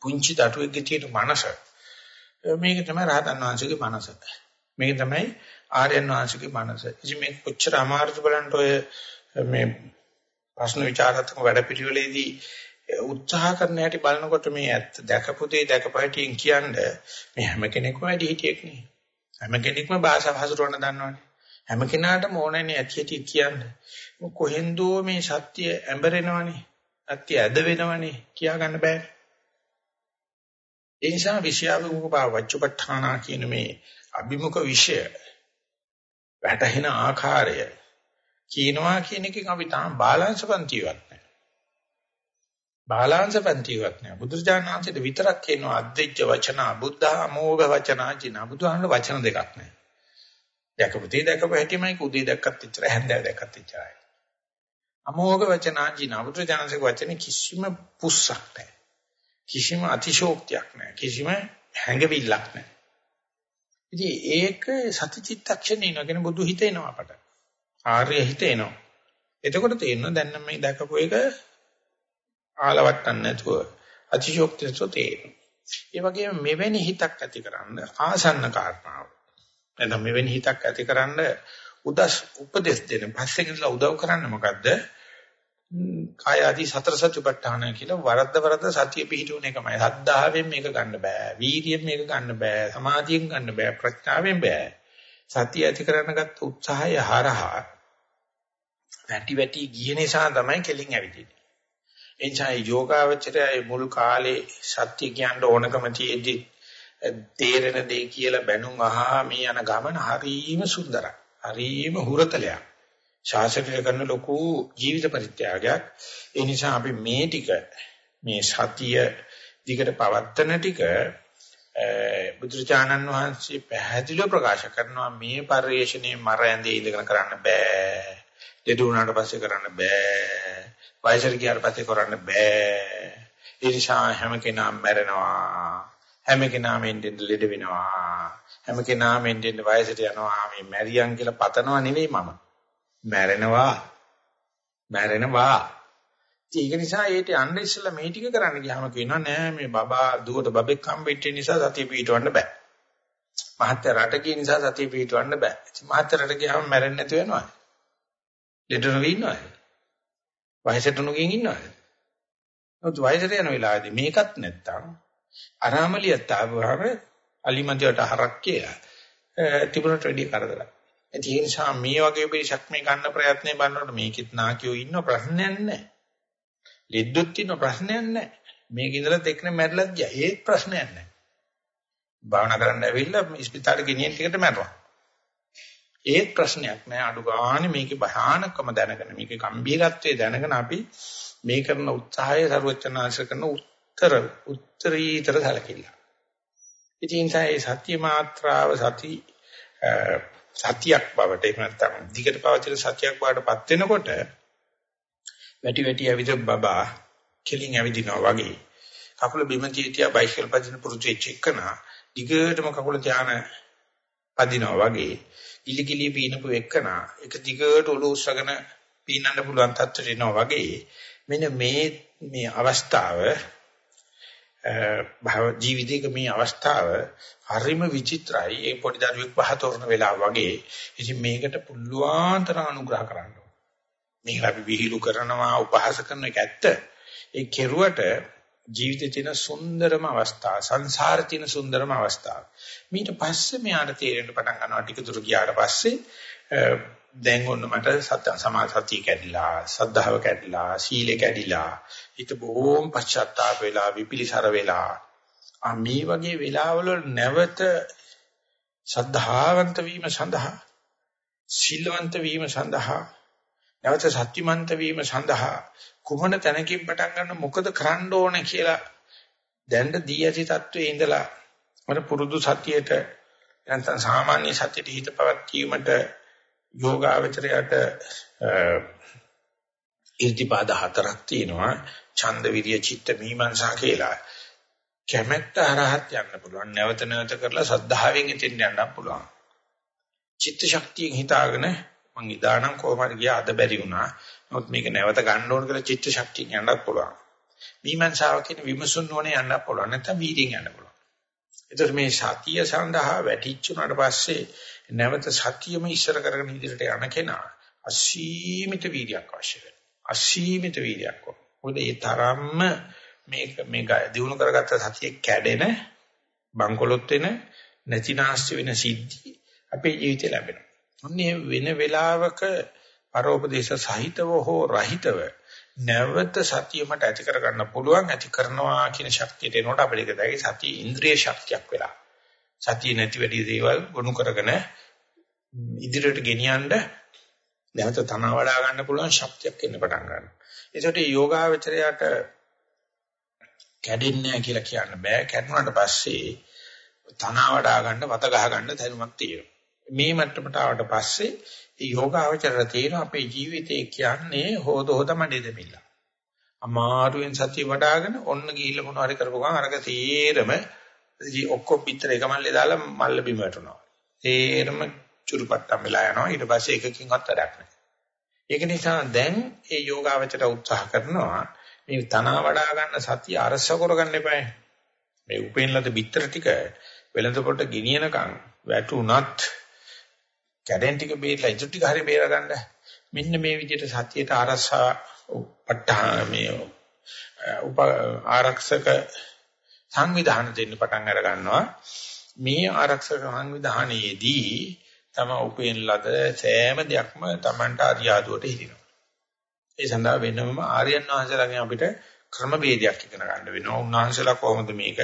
පුංචි දඩුවෙක්ගේ තියෙන මනස මේක තමයි රහතන් වහන්සේගේ මනස. මේක තමයි ආර්යයන් වහන්සේගේ මනස. ඉතින් මේ කොච්චර අමාරුද බලන්න ඔය මේ ප්‍රශ්න විචාරාත්මක වැඩපිළිවෙලේදී උත්සාහ කරන හැටි බලනකොට මේ ඇත්ත දැකපු දේ දැකපහිටින් කියන්නේ මේ හැම කෙනෙක්ම වැඩි හිටියෙක් නේ. හැම කෙනෙක්ම භාෂාව හසුරවන්න දන්නවනේ. හැම කෙනාටම ඕනෑනේ ඇති ඇති කියන්නේ. කොහෙන්දෝ මේ සත්‍ය ඇඹරෙනවනේ. සත්‍ය ඇද වෙනවනේ කියා ගන්න බෑ. ඒ නිසා විෂයාභිමුඛ භාව වච්චපඨානා කියන මේ අභිමුඛ විෂය වැටහෙන ආකාරය කියනවා කියන එකෙන් අපි තාම බාලාංශ පන්තිවත් නැහැ. බාලාංශ පන්තිවත් නැහැ. බුදුරජාණන් විතරක් කියනවා අද්දෙච්ච වචන බුද්ධ අමෝඝ වචනා ජින බුදුහාමර වචන දෙකක් නැහැ. දැකපුතේ දැකපු හැටිමයි උදේ දැක්කත් එච්චර හැන්දෑව දැක්කත් එච්චරයි. අමෝඝ වචනා ජින බුදුරජාණන්සේ වචනේ කිසිම පුස්සක් නැහැ. කිසිම අතිශෝක්තියක් නැහැ. කිසිම හැඟවිල්ලක් නැහැ. ඉතින් ඒක සතිචිත්තක්ෂණේ නගෙන බුදු හිත එනවා අපට. ආර්ය හිත එනවා. එතකොට තේරෙනවා දැන් නම් මේ දැකපු එක ආලවට්ටන්න නැතුව අතිශෝක්තියසෝ තේරෙනවා. ඒ වගේම මෙවැනි හිතක් ඇතිකරන්න ආසන්න කාරණාව. නැත්නම් මෙවැනි හිතක් ඇතිකරන්න උදස් උපදෙස් දෙන පස්සේ කියලා උදව් කරන්න මොකද්ද? කාය ආදී සතර සතිපට්ඨාන කියලා වරද්ද වරද්ද සතිය පිහිටුවන එකමයි. සද්ධාවෙන් මේක ගන්න බෑ. වීර්යයෙන් මේක ගන්න බෑ. සමාධියෙන් ගන්න බෑ. ප්‍රඥාවෙන් බෑ. සතිය ඇති කරගෙන ගත්ත උත්සාහය හරහා වැටි වැටි ගිය නිසා තමයි කෙලින් ඇවිදින්නේ. එනිසා යෝගාවචරය මුල් කාලේ සත්‍ය කියන්න ඕනකම තියෙද්දි තේරෙන දේ කියලා බැනුම් අහා මේ යන ගමන හරීම සුන්දරයි. හරීම හුරතලයක්. ශාසනය කරන ලොකු ජීවිත පරිත්‍යාගයක්. ඒ නිසා අපි මේ ටික මේ සතිය දිගට පවත්තන ටික බුදුචානන් වහන්සේ පැහැදිලිව ප්‍රකාශ කරනවා මේ පරිශ්‍රණයේ මර ඇඳේ ඉඳගෙන කරන්න බෑ. දෙඩ වුණාට පස්සේ කරන්න බෑ. වයසට ගියාට පස්සේ කරන්න බෑ. ඒ නිසා හැම කෙනාම මැරෙනවා. හැම කෙනාම එන්නේ ලෙඩ වෙනවා. හැම කෙනාම එන්නේ වයසට යනවා. මේ මැරියන් කියලා පතනවා නෙවෙයි මම. මැරෙනවා මැරෙනවා ඒක නිසා ඒට යන්න ඉස්සෙල්ලා මේ ටික කරන්න ගියාම කියනවා නෑ මේ බබා දුවට බබෙක් හම්බෙච්ච නිසා සතිය පිටවන්න බෑ. මහත්ය රට ගිය නිසා සතිය පිටවන්න බෑ. මහත්ය රට ගියාම මැරෙන්නේ නැතු වෙනවා ලෙඩ නොවි ඉන්නවා වයසට නුගින් ඉන්නවා ඔත් වයසට යන වෙලාවේදී මේකත් නැත්තම් අරාමලියත් ආවම අලිමන්දියට හරක් කියලා තිබුණට වැඩි කරදරයි. ඒ නිසා මේ වගේ පිරිසක් මේ ගන්න ප්‍රයත්නේ බලනකොට මේකෙත් නාකියෝ ඉන්න ප්‍රශ්නයක් නැහැ. ලෙඩුත් ඉන්න ප්‍රශ්නයක් නැහැ. මේක ඉඳලා දෙකනේ මැරිලත් ගියා. ඒත් ප්‍රශ්නයක් නැහැ. භාවනා කරන්න ඇවිල්ලා ඉස්පිතාලේ ගෙනියන ටිකට මැරුවා. ඒත් ප්‍රශ්නයක් නෑ අඩු ගානේ මේකේ භයානකම දැනගෙන මේකේ ගැඹීරත්වයේ දැනගෙන අපි මේ කරන උත්සාහය ਸਰවචනාංශ කරන උත්තර උත්තරීතර සැලකිල්ල. ඉතින් ඒ සත්‍ය මාත්‍රාව සති සතියක් බවට එහෙම නැත්නම් දිගට පවතින සතියක් බවටපත් වෙනකොට වැටි වැටි ඇවිද බබා කෙලින් ඇවිදිනවා වගේ. කකුල බිම තියතියා බයිසිකල් පදින පුරුදු වෙච්ච එකනා දිගටම කකුල ධාන පදිනවා වගේ. ගිලි ගිලි පීනපු එකනා එක දිගට ඔලුව උස්සගෙන පීනන්න පුළුවන් තත්ත්වයට එනවා වගේ. මෙන්න මේ මේ අවස්ථාව භව ජීවිතයක මේ අවස්ථාව හරිම විචිත්‍රයි. ඒ පොඩි දරුවෙක් පහතොරන වෙලාව වගේ. ඉතින් මේකට පුළුවන් තරම් අනුග්‍රහ කරන්න මේක අපි විහිළු කරනවා උපහාස කරන එක ඇත්ත. ඒ කෙරුවට ජීවිතේ තියෙන සුන්දරම අවස්ථාව සංසාරේ තියෙන සුන්දරම අවස්ථාව ඊට පස්සේ මෙයාට තේරෙන්න පටන් ගන්නවා ටික දුර ගියාට පස්සේ දැන් ඔන්න මට සත්‍ය සමාධි සතිය කැඩිලා සද්ධාව කැඩිලා සීලය කැඩිලා හිත බොහොම පශ්චාත්තාප වෙලා විපිලිසර වෙලා ආ මේ වගේ වෙලාවල නැවත ශ්‍රද්ධාවන්ත වීම සඳහා සීලවන්ත වීම සඳහා නැවත සත්‍යමන්ත වීම සඳහා කුමන තැනකින් පටන් ගන්න මොකද කරන්න ඕනේ කියලා දැන්න දී ඇති තත්වයේ ඉඳලා මට පුරුදු සතියේට නැත්නම් සාමාන්‍ය සතියට හිත පවත්වීමට යෝගාවචරයට ඉර්ධිපාද හතරක් තියෙනවා. ඡන්ද විරිය චිත්ත මීමන්සා කියලා. කැමැත්ත හරහත් යන්න පුළුවන්. නැවත නැවත කරලා සද්ධාවෙන් ඉතින් යන්න පුළුවන්. චිත්ත ශක්තියෙන් හිතාගෙන මං ඉදානම් කොහොමද ගියා අද බැරි වුණා නමුත් මේක නැවත ගන්න ඕන කියලා චිත්ත ශක්තියෙන් යන්නත් පුළුවන් මීමන්සාව කියන විමසුන් නොනේ යන්න පුළුවන් නැත්නම් වීර්යයෙන් යන්න පුළුවන් එතකොට මේ සතිය සඳහා වැටිච්ච උනාට පස්සේ නැවත සතියම ඉස්සර කරගෙන ඉදිරියට යන කෙනා අසීමිත වීර්යයක් අවශ්‍ය වෙනවා. අසීමිත වීර්යයක් ඕන. මොකද ඒ තරම්ම මේක මේක දිනු කරගත්ත සතිය කැඩෙන බංකොලොත් වෙන නැතිනාස්ති වෙන සිද්ධි අපේ ජීවිතේ ලැබෙනවා. ඔන්නේ වෙන වෙලාවක පරෝපදේශ සහිතව හෝ රහිතව නැවත සතිය මට ඇති කරගන්න පුළුවන් ඇති කරනවා කියන ශක්තියට එනකොට අපිට ඒක දැයි සතිය ඉන්ද්‍රිය ශක්තියක් වෙලා. සතිය නැති වැඩි දේවල් ගොනු කරගෙන ඉදිරියට ගෙනියන්න නැවත තන වඩා ගන්න පුළුවන් ශක්තියක් එන්න පටන් ගන්නවා. ඒකට යෝගාවචරයට කැඩෙන්නේ නැහැ කියලා කියන්න බෑ. කැඩුණාට පස්සේ තන වඩා ගන්න වත ගහ ගන්න ධර්මයක් තියෙනවා. මේ මට්ටමට ආවට පස්සේ ඒ යෝගාවචරය තියෙන අපේ ජීවිතේ කියන්නේ හොද හොද මඩේ දෙමිල්ල. අමාරුවෙන් සතිය වඩ아가න ඔන්න ගිහිල්ලා මොනව හරි කරපුවම අරක තීරම ඔක්කොම පිටර එක මල්ලේ දාලා මල්ල බිම වැටුණා. තීරම චුරුපට්ටම් වෙලා යනවා. ඊට පස්සේ එකකින්වත් වැඩක් නැහැ. ඒක නිසා දැන් ඒ යෝගාවචර උත්සාහ කරනවා මේ තනවා වඩා ගන්න සතිය අරස කරගන්න එපායි. මේ උපේනලද bitter ටික වෙළඳ පොට ගෙනියනකම් වැටුණත් කැඩෙන් ටික බේරලා ඉතුරු ටික හරි බේර ගන්න. මෙන්න මේ විදිහට සතියට ආරසා පට්ඨා මේ උප ආරක්ෂක සංවිධාන දෙන්න පටන් අර ගන්නවා. මේ ආරක්ෂක සංවිධානයේදී තම උපේන ලද සෑම දෙයක්ම Tamanට අරියාදුවට හිරිනවා. ඒ සඳහා වෙනම ආර්යයන් වහන්සේලාගෙන් අපිට ක්‍රම වේදයක් ඉගෙන ගන්න වෙනවා. උන්වහන්සේලා කොහොමද මේක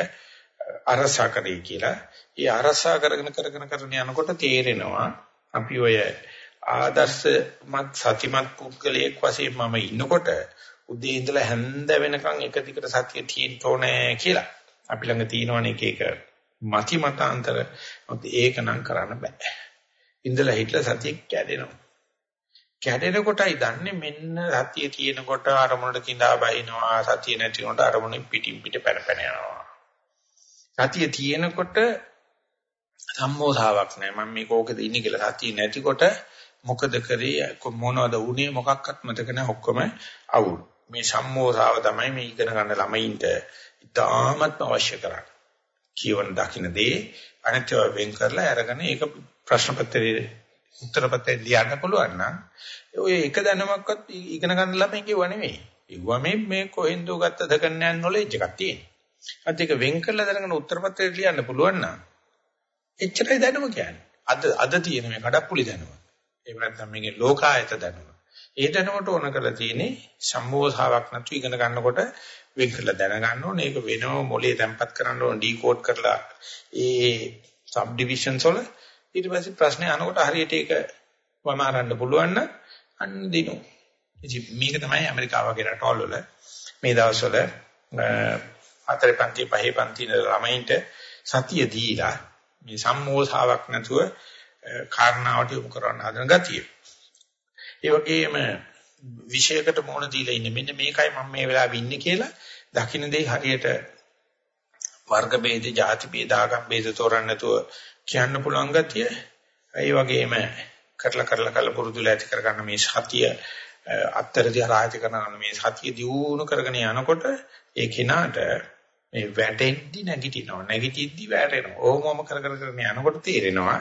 අරසා කරේ කියලා. ඒ අරසා කරගෙන කරගෙන කරගෙන යනකොට තේරෙනවා අපි ඔය ආදර්ශමත් සතිමත් පුද්ගලයෙක් වශයෙන් මම ඉන්නකොට උදේ ඉඳලා හැන්ද වෙනකන් එක දිගට සතිය තියෙන්න ඕනේ කියලා. අපි ළඟ තියෙනවනේ එක එක මති මතාන්තර. ඒක නම් කරන්න බෑ. ඉඳලා හිටලා සතිය කැඩෙනවා. කැඩෙන කොටයි දන්නේ මෙන්න සතිය තියෙනකොට අරමුණට කිඳා බහිනවා සතිය නැතිනකොට අරමුණෙන් පිටින් පිට පැන පැන යනවා. සතිය තියෙනකොට සම්මෝධාවක් නැහැ. මම මේක ඕකද ඉන්නේ කියලා සතිය නැතිකොට මොකද කරේ මොනවද උනේ මොකක්වත් මතක නැහැ ඔක්කොම අවුල්. මේ සම්මෝධාව තමයි මේ ඉගෙන ගන්න ළමයින්ට ඉතාමත්ම අවශ්‍ය කරන්නේ. කියවන දකින්න දේ අනිත්‍ය වෙන් කරලා අරගෙන ඒක ප්‍රශ්න පත්‍රයේ උත්තර පත්‍රයේ ලියන්න පුළුවන් නම් ඔය එක දැනුමක්වත් ඉගෙන ගන්න ළමයි කියව නෙවෙයි. ඒවා මේ මේ කොහෙන්ද ගත්ත දකන්නයන් නොලෙජ් එකක් තියෙන. අත් ඒක වෙන් කරලා දැනගෙන උත්තර පත්‍රයේ ලියන්න පුළුවන් නම් එච්චරයි දැනුම කියන්නේ. අද අද තියෙන මේ කඩප්පුලි දැනුම. එහෙම නැත්නම් මේකේ ලෝකායත දැනුම. ඒ දැනුමට ඕන කරලා තියෙන්නේ සම්මෝධාවක් නැතු ඉගෙන ගන්නකොට වෙන් කරලා දැනගන්න ඕනේ. ඒක වෙනම මොලේ තැම්පත් කරන්න ඕනේ ඩිකෝඩ් කරලා ඒ සබ් ඩිවිෂන්ස් වල ඊට පස්සේ ප්‍රශ්නේ අහනකොට හරියට ඒක වමාරන්න පුළුවන් නම් අන්න දිනු. ඉතින් මේක තමයි ඇමරිකාව වගේ රටවල් වල මේ දවස්වල හතරේ පන්ති පහේ පන්ති ළමයින්ට සතිය දීලා මේ සම්මෝසාවක් නැතුව කාරණාවට යොමු කරන්න හදන ගතිය. ඒ වගේම විශේෂයකට මොන දීලා ඉන්නේ මෙන්න මේකයි මම මේ වෙලාවේ ඉන්නේ කියලා දකින්න දෙයි හරියට වර්ග ભેද, ಜಾති ભેද, ආගම් ભેද තෝරන්න නැතුව කියන්න පුළුවන් ගතිය. ඒ වගේම කරලා කරලා කල පුරුදුලා ඇති කරගන්න මේ සතිය අත්තරදී ආයත කරන මේ සතිය දියුණු කරගෙන යනකොට ඒ කිනාට මේ වැටෙද්දි නැගිටිනවා නැගිටිද්දි වැටෙනවා. ඕමම කර කර කරගෙන යනකොට තේරෙනවා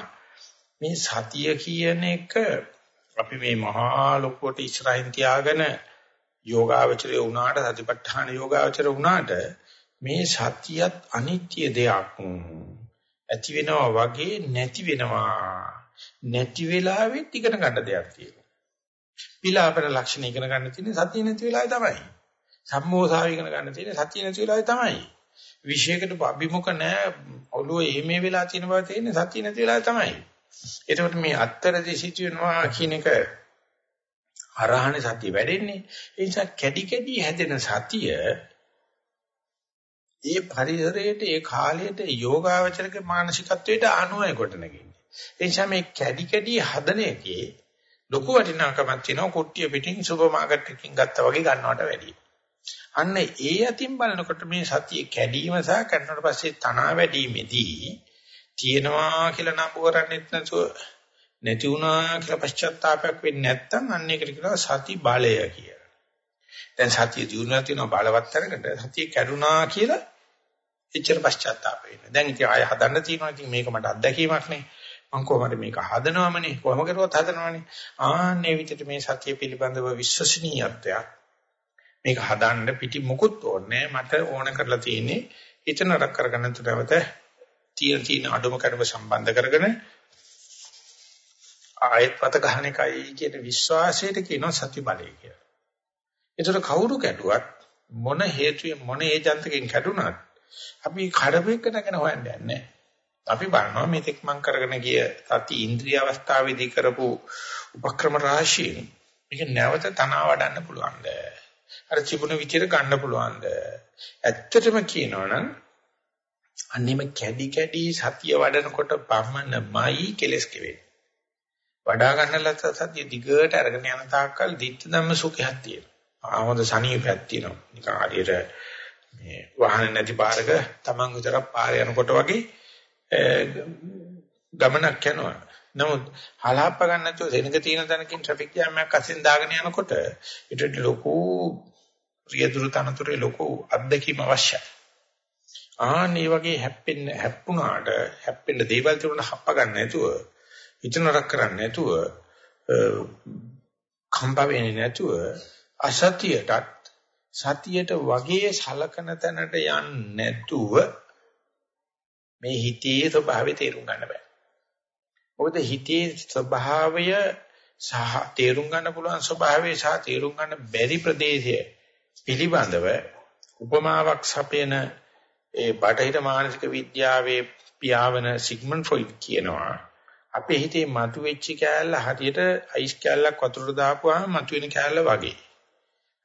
මේ සතිය කියන එක අපි මේ මහා ලොකුවට ඉස්සරහින් තියාගෙන යෝගාවචරය වුණාට සතිපට්ඨාන යෝගාවචර වුණාට මේ සතියත් අනිත්‍ය දෙයක්. ඇති වෙනවා වගේ නැති වෙනවා. නැති වෙලාවෙත් ඉගෙන ගන්න දෙයක් තියෙනවා. පිලාපර ලක්ෂණ ඉගෙන ගන්න තියෙන්නේ සතිය නැති වෙලාවේ තමයි. සම්මෝසාව ඉගෙන ගන්න තියෙන්නේ සතිය නැති වෙලාවේ තමයි. විශේෂයකට අභිමුඛ නැහැ ඔළුව එහෙම වෙලා තියෙන බව තේින්නේ සතිය නැති වෙලාවේ තමයි එතකොට මේ අත්තරදී සිටිනවා කියන එක අරහණ සතිය වැඩෙන්නේ. ඒ නිසා කැඩි කැඩි හැදෙන සතිය ඒ පරිසරයට ඒ කාලයට යෝගාවචරක මානසිකත්වයට අනුවයි කොටනගන්නේ. ඒ නිසා මේ කැඩි කැඩි හදන එකේ ලොකු වටිනාකමක් තියෙනවා කුට්ටිය පිටින් සුපර් මාකට් එකකින් ගත්තා වගේ ගන්නවට වැඩිය. අන්න ඒ අතින් බලනකොට මේ සතිය කැඩීම සහ කඩනට පස්සේ තනවා වැඩිමේදී තියෙනවා කියලා නම්බු කරන්නේත් නැතුව නැති වුණා කියලා පශ්චාත්තාවයක් වෙන්නේ නැත්නම් අන්න ඒකට කියනවා සති බලය කියලා. දැන් සතිය දිනුනා තියෙනවා බලවත් තරකට සතිය කැඩුනා කියලා එච්චර පශ්චාත්තාප වෙන්නේ. දැන් ඉතින් ආය හදන්න තියෙනවා ඉතින් මේක මට අත්දැකීමක් නේ. මම කොහොමද මේක හදනවමනේ කොහොම කරුවත් හදනවනේ. ආන්නේ විදිහට මේ සතිය පිළිබඳව විශ්වසනීයත්වයක් මේක හදන්න පිටි මුකුත් ඕනේ මට ඕන කරලා තියෙන්නේ හිතන රක් කරගන්න තුරවත තියෙන තියෙන අඩුම කඩම සම්බන්ධ කරගෙන ආයෙත් පත ගන්න එකයි කියන විශ්වාසයට කියනවා සති බලය කියලා. ඒතර කවුරු කැඩුවත් මොන හේතුවෙන් මොන ඒජන්තකින් කැඩුනත් අපි කඩපෙක නැගෙන හොයන්නේ නැහැ. අපි බලනවා මේක මං කරගෙන ගිය සති ඉන්ද්‍රිය අවස්ථාවේදී කරපු උපක්‍රම රාශිය මේක නැවත තනවා වඩන්න පුළුවන්ද? අර තිබුණ විදිහට ගන්න පුළුවන්ද? ඇත්තටම කියනවනම් අන්නේම කැඩි කැඩි සතිය වඩනකොට පමණමයි කෙලස් කෙවෙන්නේ. වඩා ගන්නලත් සතිය දිගට අරගෙන යන තාක්කල් දිට්ඨ ධම්ම සුඛයක් තියෙනවා. ආමද සනීපයක් තියෙනවා. නිකන් හරියට මේ වාහන නැති පාරක Taman විතරක් පාරේ යනකොට වගේ ගමනක් යනවා. නමුත් හලාප්ප ගන්න නැතුව සෙනඟ තියෙන තැනකින් ට්‍රැෆික් ජෑම් එකක් අසින් දාගෙන යනකොට ඊට ලොකු රියදුරු තනතුරේ ලොකු අත්දැකීම අවශ්‍යයි. ආන් මේ වගේ හැප්පෙන්න හැප්පුණාට හැප්පෙන්න දේවල් තිබුණා හප්ප ගන්න නැතුව හිතනරක් කරන්නේ නැතුව කම්ප වෙන්නේ නැතුව අසතියටත් සතියට වගේ සලකන තැනට යන්නේ නැතුව මේ හිතේ ස්වභාවය තේරුම් ගන්න බෑ. මොකද හිතේ ස්වභාවය සහ තේරුම් ගන්න පුළුවන් ස්වභාවය සහ තේරුම් ගන්න බැරි ප්‍රදේශය පිළිබඳව උපමාවක් සපයන ඒ බටහිර මානසික විද්‍යාවේ පියාවන සිග්මන්ඩ් ෆ්‍රොයිඩ් කියනවා අපේ හිතේ මතුවෙච්ච කෑල්ල හරියට අයිස් කෑල්ලක් වතුරට දාපුවාම මතුවෙන කෑල්ල වගේ.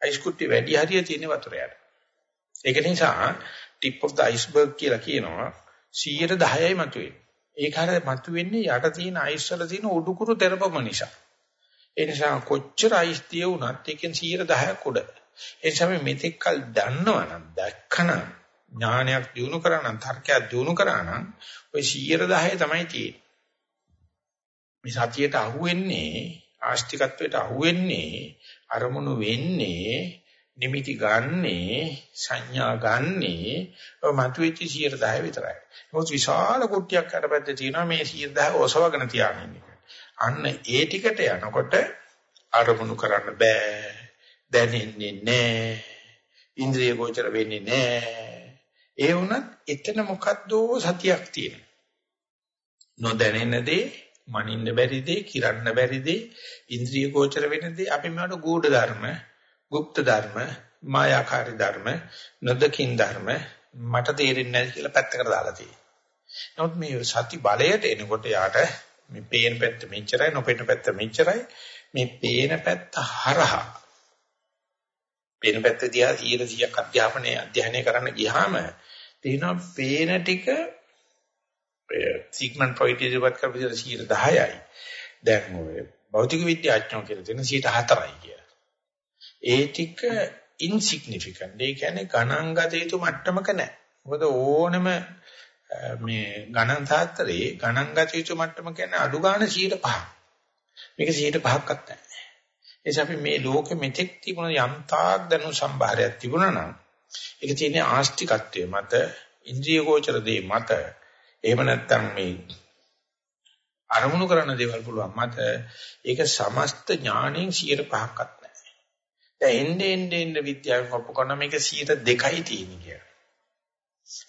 අයිස් කුට්ටි වැඩි හරිය තියෙන වතුර යට. ඒක නිසා tip of the iceberg කියලා කියනවා 110යි මතුවේ. ඒක හරිය මතුවෙන්නේ යට තියෙන අයිස් වල තියෙන උඩුකුරු තෙරපම නිසා. ඒ නිසා කොච්චර අයිස් තිය වුණත් ඒකෙන් 110ක් උඩ. ඒ නිසා මේ මෙතෙක් කල් දන්නවනම් දැක්කනම් ඥානයක් දිනු කරා නම් තර්කයක් දිනු කරා නම් ওই 110 තමයි තියෙන්නේ. මේ සතියට අහුවෙන්නේ ආස්තිකත්වයට අහුවෙන්නේ අරමුණු වෙන්නේ නිමිති ගන්නේ සංඥා ගන්නේ ඔය මතුවෙච්ච 110 විතරයි. මොකද විශාල කුට්ටියක් අරපැත්තේ තියෙනවා මේ 110 ඔසවගෙන තියාගෙන ඉන්නේ. අන්න ඒ ටිකට යනකොට අරමුණු කරන්න බෑ. දැනෙන්නේ නෑ. ඉන්ද්‍රිය ගෝචර වෙන්නේ නෑ. ඒ වුණත් එතන මොකද්ද සතියක් තියෙනවා. නොදැනෙන දේ, මනින්න බැරි දේ, කිරන්න බැරි දේ, ඉන්ද්‍රිය ගෝචර වෙන දේ අපි මේවට ගුඪ ධර්ම, গুপ্ত ධර්ම, මායාකාරී ධර්ම, නොදකින් ධර්ම මට තේරෙන්නේ නැහැ කියලා පැත්තකට දාලා තියෙනවා. නමුත් මේ සති බලයට එනකොට යාට මේ පේන පැත්ත මෙච්චරයි, නොපේන පැත්ත මෙච්චරයි. මේ පේන පැත්ත හරහා පේන පැත්ත දිහා 100ක් අධ්‍යාපනය අධ්‍යයනය කරන්න ගියාම තේනවා පේන ටික ඔය සිග්මන්ඩ් ෆ්‍රොයිඩ් ඉදිරිපත් කරපු විදිහට 10යි. දැන් ඔය භෞතික විද්‍යාඥයෝ කියලා තියෙන 4යි කියලා. ඒ ටික insignificant. ඒ කියන්නේ ගණන් ගත යුතු මට්ටමක නැහැ. මොකද ඕනම මේ ගණන් ශාස්ත්‍රයේ ගණන් ගත යුතු මට්ටම කියන්නේ අඩු ගන්න 105ක්. මේක 105ක්වත් නැහැ. එනිස අපි මේ ලෝකෙ මෙතෙක් තිබුණ යම් තාක් දැනුම් සම්භාරයක් තිබුණා නම් ඒක තියෙන්නේ ආස්තිකත්වයේ මත, ඉන්ද්‍රිය ගෝචර දේ මත, එහෙම නැත්නම් මේ අරමුණු කරන දේවල් පුළුවන් මත ඒක සමස්ත ඥාණයෙන් 105ක්වත් නැහැ. දැන් එන්නේ එන්නේ එන්නේ විද්‍යාවෙන් ඔප්පු කරන මේක 102යි තියෙන්නේ කියලා.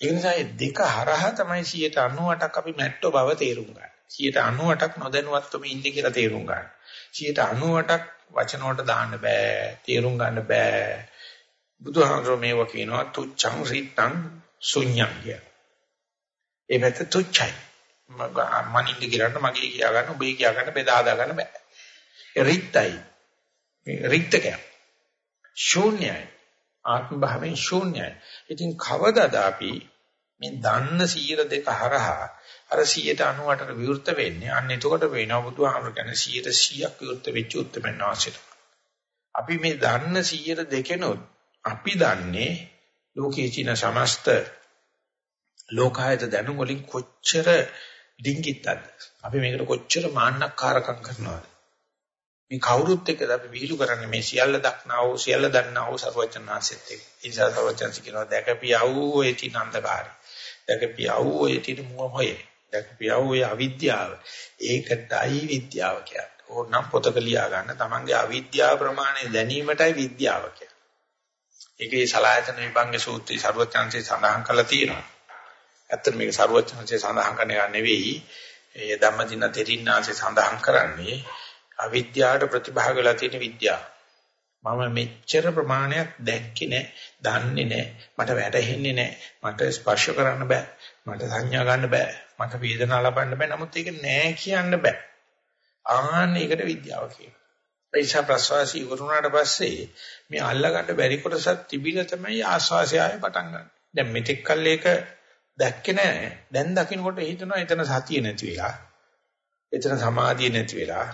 ඒ නිසා මේ දෙක හරහා තමයි 98ක් අපි මැට්ටෝ බව තේරුම් ගන්න. 98ක් නොදැනුවත්වම ඉන්නේ කියලා තේරුම් ගන්න. 98ක් වචන වලට දාන්න බෑ, තේරුම් ගන්න බෑ. බුදුහාමරෝ මේව කියනවා තුච්ඡං රිත්තං ශුන්‍යං කිය. ඒ පැත්ත තුච්ඡයි. මනින්න කියලාට මගේ කියා ගන්න, ඔබේ කියා ගන්න බෙදා හදා ගන්න බෑ. ඒ රිත්තයි. රිත්තකය. ශූන්‍යයි. ආත්ම භාවයෙන් ශූන්‍යයි. ඉතින් කවදාද අපි මේ දන්න 102 හරහා අර 198ට විවෘත වෙන්නේ? අන්න එතකොට වෙනවා බුදුහාමර කියන්නේ 100ක් විවෘත වෙච්ච උත්තරමන් වාසියට. අපි මේ දන්න 102 අපි දන්නේ ලෝකයේ චින සමස්ත ලෝකායත දැනුම වලින් කොච්චර ඩිංගිත්තද අපි මේකට කොච්චර මාන්නක්කාරකම් කරනවද මේ කවුරුත් එක්කද අපි විහිළු කරන්නේ මේ සියල්ල දක්නා වූ සියල්ල දන්නා වූ සර්වචනාසෙත් එක්ක. ඒ නිසා සර්වචන්සි කියනවා දැකපියව ඔය තින අන්ධකාරය. දැකපියව ඔය තින මොහොය. දැකපියව ඔය අවිද්‍යාව. ඒකටයි විද්‍යාව කියන්නේ. ඕනම් පොතක ලියා ගන්න තමන්ගේ අවිද්‍යාව ප්‍රමාණය දැනීමටයි විද්‍යාව කියන්නේ. ඒකේ සලායතන විභංග සූත්‍රය සර්වචන්සි සඳහන් කරලා තියෙනවා. ඇත්තට මේක සර්වචන්සි සඳහන් කරන එක නෙවෙයි. ඒ ධම්මදින තෙරින්නාසේ සඳහන් කරන්නේ අවිද්‍යාවට ප්‍රතිභාග වෙලා තියෙන විද්‍යාව. මම මෙච්චර ප්‍රමාණයක් දැක්කේ නැහැ, දන්නේ නැහැ, මට වැටහෙන්නේ නැහැ, මට ස්පර්ශ කරන්න බෑ, මට සංඥා ගන්න බෑ, මට වේදනාව ලබන්න බෑ. නමුත් ඒක නෑ කියන්න බෑ. ආන්න ඒකට විද්‍යාව කියනවා. ඒසා ප්‍රසවාසී ඉවරුණාට පස්සේ මේ අල්ලගන්න බැරි කොටසක් තිබිලා තමයි ආස්වාසය ආයේ පටන් ගන්න. දැන් මෙතෙක් කල් ඒක දැක්කේ නැහැ. දැන් දකින්නකොට හිතනවා එතන සතිය නැති වෙලා. එතන සමාධිය නැති වෙලා.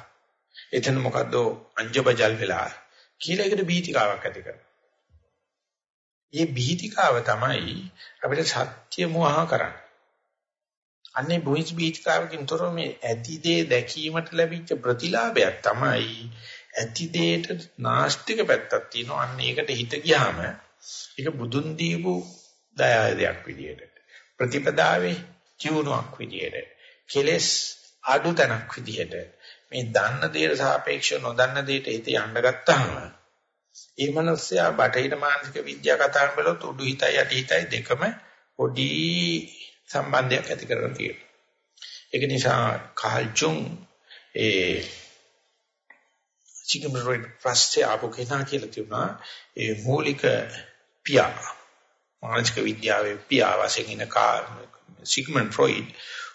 එතන මොකද්ද අංජබජල් වෙලා කියලා ඒකට බීතිකාවක් ඇති කරනවා. මේ බීතිකාව තමයි අපිට සත්‍ය මොහ කරන්නේ. අන්නේ බොයිස් බීතිකාවකින් තොර මේ ඇතිදේ දැකීමට ලැබිච්ච ප්‍රතිලාභයක් තමයි ඇතිදේට නාස්තික පැත්තක් තියෙනවා. අන්න ඒකට හිත ගියාම ඒක බුදුන් දීපු දයාදයක් විදියට ප්‍රතිපදාවේ ජීවණයක් විදියට කෙලස් අඩු තැනක් විදියට මේ දන්න දේට සාපේක්ෂව නොදන්න දේට හිත යන්න ගත්තාම ඒ මනුස්සයා බටහිර මානසික විද්‍යා කතාවෙන් බලුවොත් උඩු හිතයි යටි හිතයි දෙකම පොඩි සම්බන්ධයක් ඇති කරගෙන තියෙනවා. ඒක නිසා කාල් ජුන් ඒ සිග්මන්ඩ් ෆ්‍රොයිඩ් ආපු කෙනා කියලා තිබුණා ඒ මූලික පියා මානසික විද්‍යාවේ පියා වශයෙන් ඉන සිග්මන්ඩ් ෆ්‍රොයිඩ්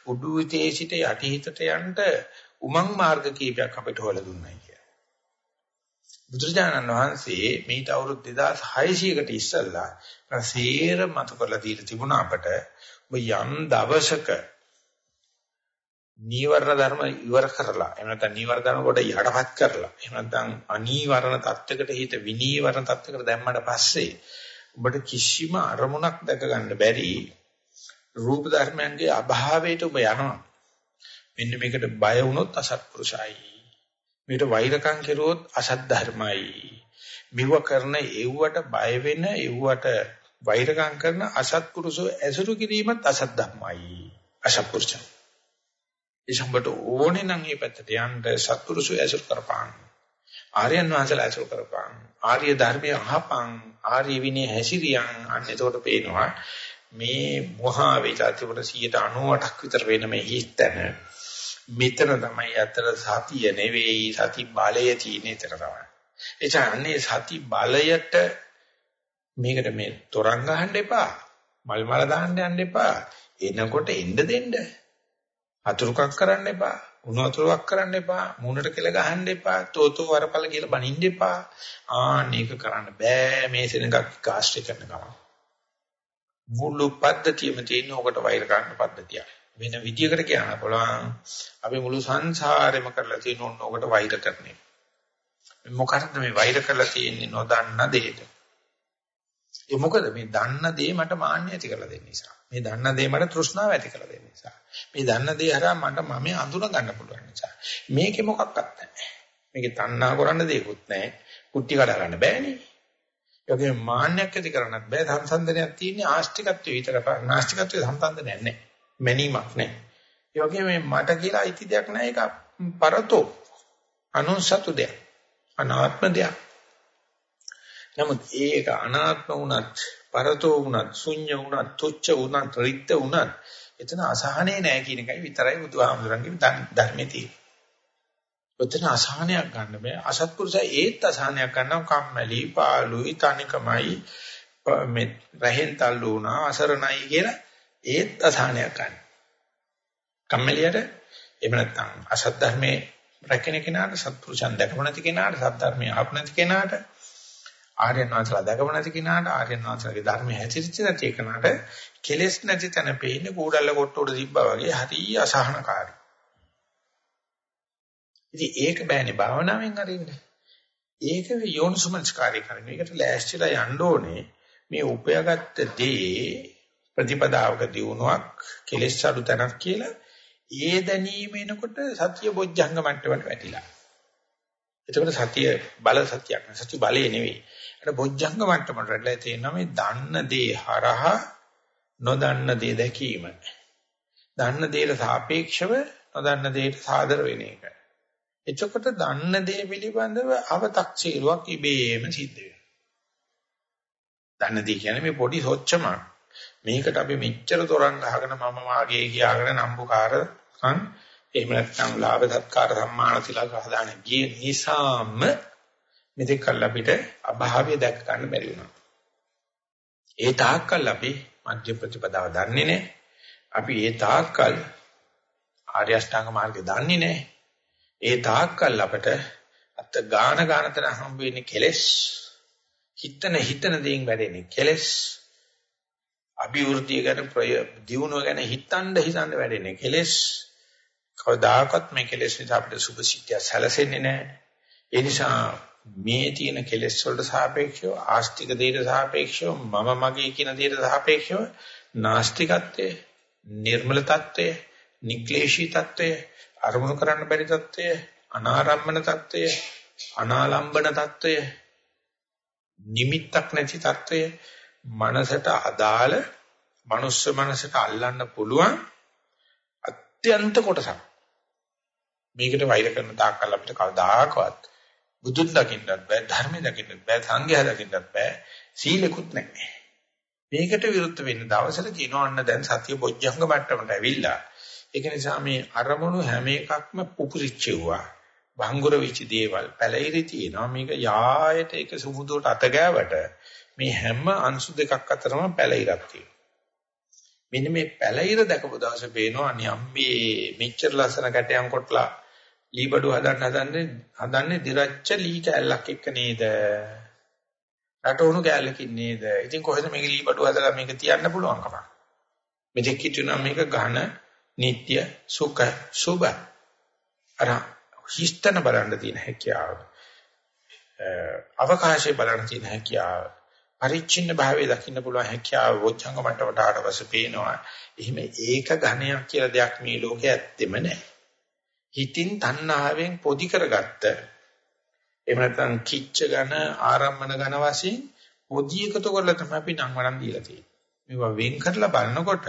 උඩු හිතේ සිට යටි හිතට යන්න උමං මාර්ග කීපයක් අපිට හොයලා දුන්නයි කියලා. බුදුරජාණන් වහන්සේ මේට අවුරුදු 2600කට ඉස්සෙල්ලා රසීර මතු කරලා දීලා තිබුණා අපට ඔබ යම් දවසක නීවරණ ධර්ම ඉවර කරලා එහෙම නැත්නම් නීවරණ ධර්ම කොට යටපත් කරලා එහෙම නැත්නම් අනීවරණ தත්වයකට හිත විනීවරණ தත්වයකට දැම්මට පස්සේ ඔබට කිසිම අරමුණක් දැක ගන්න බැරි රූප ධර්මයන්ගේ අභාවයට ඔබ යනවා මෙන්න මේකට බය වුණොත් අසත්පුරුෂයි. මේකට වෛරකම් කෙරුවොත් අසත් ධර්මයි. මෙව කරන එව්වට බය වෙන එව්වට වෛරකම් කරන අසත්පුරුෂෝ ඇසුරු කිරීමත් අසත් ධර්මයි. අසත්පුරුෂයි. ඒ සම්බට ඕනේ නම් මේ පැත්තට යන්න සත්පුරුෂෝ ඇසුරු කරපාන. ආර්යයන් වහන්සේලා ඇසුරු කරපාන. ආර්ය ධර්මය අහපන්. ආර්ය විනය හැසිරියන්. අන්න එතකොට පේනවා මේ මොහා වේචාතිපුර 198ක් විතර වෙන මේ හිස්තන මෙතන තමයි අතර සතිය නෙවෙයි සති බලය තියෙන එතන තමයි. එචාන්නේ සති බලයට මේකට මේ තොරන් ගහන්න එපා. මල් මල දාන්න යන්න එපා. එනකොට එන්න දෙන්න. අතුරුකක් කරන්න එපා. උණු අතුරුක් කරන්න එපා. මූණට කෙල ගහන්න එපා. තෝතෝ වරපල කියලා බනින්න එපා. ආන්නේක කරන්න බෑ මේ සෙනඟක් කාස්ට් කරන ගමන්. මුළු පද්ධතියම තියෙන ඔකට වෛර කරන්න පද්ධතියක්. වෙන විදියකට කියන්න පුළුවන් අපි මුළු සංසාරෙම කරලා තියෙන ඕනකට වෛර කරන්නේ. මොකටද මේ වෛර කරලා තියෙන්නේ නොදන්න දෙයට. ඒ මොකද මේ දන්න දේ මට මාන්නය ඇති කරලා දෙන්න නිසා. මේ දන්න දේ මට තෘෂ්ණාව ඇති කරලා දෙන්න නිසා. මේ දන්න දේ හරහා මට මම අඳුන ගන්න පුළුවන් නිසා. මේකේ මොකක්වත් නැහැ. මේකේ තණ්හා කරන්න දෙයක්වත් නැහැ. කුට්ටි කඩ ගන්න බෑනේ. ඒකේ මාන්නයක් ඇති කරන්නත් බෑ. සංසන්දනයක් තියෙන්නේ ආස්තිකත්වයේ විතර. නාස්තිකත්වයේ සංසන්දනයක් නැහැ. මැනීමක් නැහැ. ඒ වගේම මට කියලා අයිති දෙයක් නැහැ. ඒක පරතෝ අනුසතු දෙයක්. අනාත්ම දෙයක්. නමුත් ඒක අනාත්ම වුණත්, පරතෝ වුණත්, ශුන්‍ය වුණත්, තුච්ච වුණත්, රිත්ත වුණත් එතන අසහනේ නැහැ කියන එකයි විතරයි බුදුහාමුදුරන්ගේ ධර්මයේ තියෙන්නේ. ඔතන අසහනයක් ගන්න බෑ. අසත්පුරුෂයා ඒත් අසහනයක් ගන්නවා කම්මැලි, පාළුයි, තනිකමයි, මේ රහෙන් තල්ලු වුණා, අසරණයි කියලා ඒත් අසහනයක් ගන්න. කම්මැලියට එහෙම නැත්නම් අසත් ධර්මයේ රැකෙන කෙනාට සත්පුරුෂයන් දැකම නැති කෙනාට සත්‍ය ධර්මයේ ආප නැති කෙනාට ආර්යයන් වහන්සේලා දැකම නැති කෙනාට ආර්යයන් වහන්සේලාගේ ධර්මයේ හැසිරෙච්ච නැති කෙනාට කෙලෙස් නැති තැන පේන්නේ කූඩල්ල කොට උඩ තිබ්බා වගේ හරි අසහනකාරී. ඉතින් ඒක බෑනේ භාවනාවෙන් අරින්න. ඒක යෝනිසුමනස්කාරී කරන එකට ලෑස්තිලා යන්න ඕනේ මේ උපයාගත්ත දේ ප්‍රතිපදාවක දියුණුවක් කෙලෙස් අඩු තැනක් කියලා ඒ දැනීම එනකොට සතිය බොජ්ජංග මට්ටමට වැටිලා. එතකොට සතිය බල සතියක් නෙවෙයි සති බලය නෙවෙයි. අර බොජ්ජංග මට්ටමට වැටලා තියෙනවා මේ දන්න දේ හරහා නොදන්න දේ දැකීම. දන්න දේට සාපේක්ෂව නොදන්න දේට සාදර වෙන එක. එතකොට දන්න දේ පිළිබඳව අව탁සීරුවක් ඉබේම සිද්ධ වෙනවා. දන්න දේ කියන්නේ මේ පොඩි සොච්චමක්. මේකට අපි මෙච්චර තොරන් ගහගෙන මම වාගේ කියාගෙන නම්බුකාර කන් එහෙම නැත්නම් ලාභ සත්කාර සම්මාන තිලක හදාන ගිය නිසාම මෙතෙක් කල් අපිට අභාවය දැක ගන්න බැරි වුණා. ඒ තාක්කල් අපි මධ්‍ය ප්‍රතිපදාව දන්නේ නැහැ. අපි ඒ තාක්කල් ආර්ය අෂ්ටාංග මාර්ගය දන්නේ නැහැ. ඒ තාක්කල් අපට අත් ගාන ගාන තන හම්බ වෙන්නේ කෙලස්. හිතන හිතන දේෙන් වැඩෙන්නේ කෙලස්. අභිවෘද්ධිය ගැන දියුණුව ගැන හිතන්න හිතන්න වැඩෙන්නේ කෙලෙස්. කවදාකවත් මේ කෙලෙස් නිසා අපිට සුභසිද්ධිය සැලසෙන්නේ නැහැ ඒ නිසා මේ තියෙන කෙලෙස් වලට සාපේක්ෂව ආස්තික දේට සාපේක්ෂව මම මගේ කියන දේට සාපේක්ෂව නාස්තිකත්වයේ නිර්මල తত্ত্বය නික්ලේශී తত্ত্বය අරමුණු කරන්න බැරි తত্ত্বය අනාරම්මන తত্ত্বය අනාලම්බන తত্ত্বය නිමිත්තක් නැති తত্ত্বය මනසට අදාළ, මනුස්ස මනසට අල්ලන්න පුළුවන් අත්‍යන්ත කොටසක්. මේකට වෛර කරන තාක්කල් අපිට කවදාකවත් බුදුන් දකින්නත් බෑ ධර්මය දකින්නත් බෑ සංඝයා දකින්නත් බෑ සීලෙකුත් නැහැ. මේකට විරුද්ධ වෙන්න දවසට කියනවන්න දැන් සතිය බොජ්ජංග මට්ටමට ඇවිල්ලා ඒක නිසා මේ අරමුණු හැම එකක්ම පුපුරිච්චුවා භංගුර වෙච්ච දේවල් පැලිරි තියෙනවා මේක යායට ඒක සුමුදුවට අත ගෑවට මේ හැම අංශු දෙකක් අතරම පැලිරක් තියෙනවා මෙන්න මේ පැලිර දැකපු දවසේ පේනවා අනියම්බේ මෙච්චර ලස්සන කැටයන් කොටලා ලීබඩු හදන්න හදන්නේ හදන්නේ දිරච්ච ලී කැල්ලක් එක්ක නේද? රටවුණු කැල්ලකින් නේද? ඉතින් කොහෙද මේක ලීබඩු හදලා මේක තියන්න පුළුවන්කම? මෙතෙක් හිතුණා මේක ඝන, නিত্য, සුඛ, සුභ. අර හිස්තන බලන්න තියෙන හැකියාව. අවකාශය බලන්න තියෙන හැකියාව. පරිච්ඡින්න භාවයේ දකින්න පුළුවන් හැකියාව වොච්චංග මට්ටමට ආවස පේනවා. එහෙම ඒක ඝණයක් කියලා දෙයක් මේ ලෝකේ ඇත්තෙම නැහැ. හිතින් තණ්හාවෙන් පොදි කරගත්ත එහෙම නැත්නම් කිච්ච ඝන ආරම්මන ඝන වශයෙන් පොදි එකතු කරලා තමයි අපි නම් වරන් දීලා තියෙන්නේ. මේවා වෙන් කරලා බලනකොට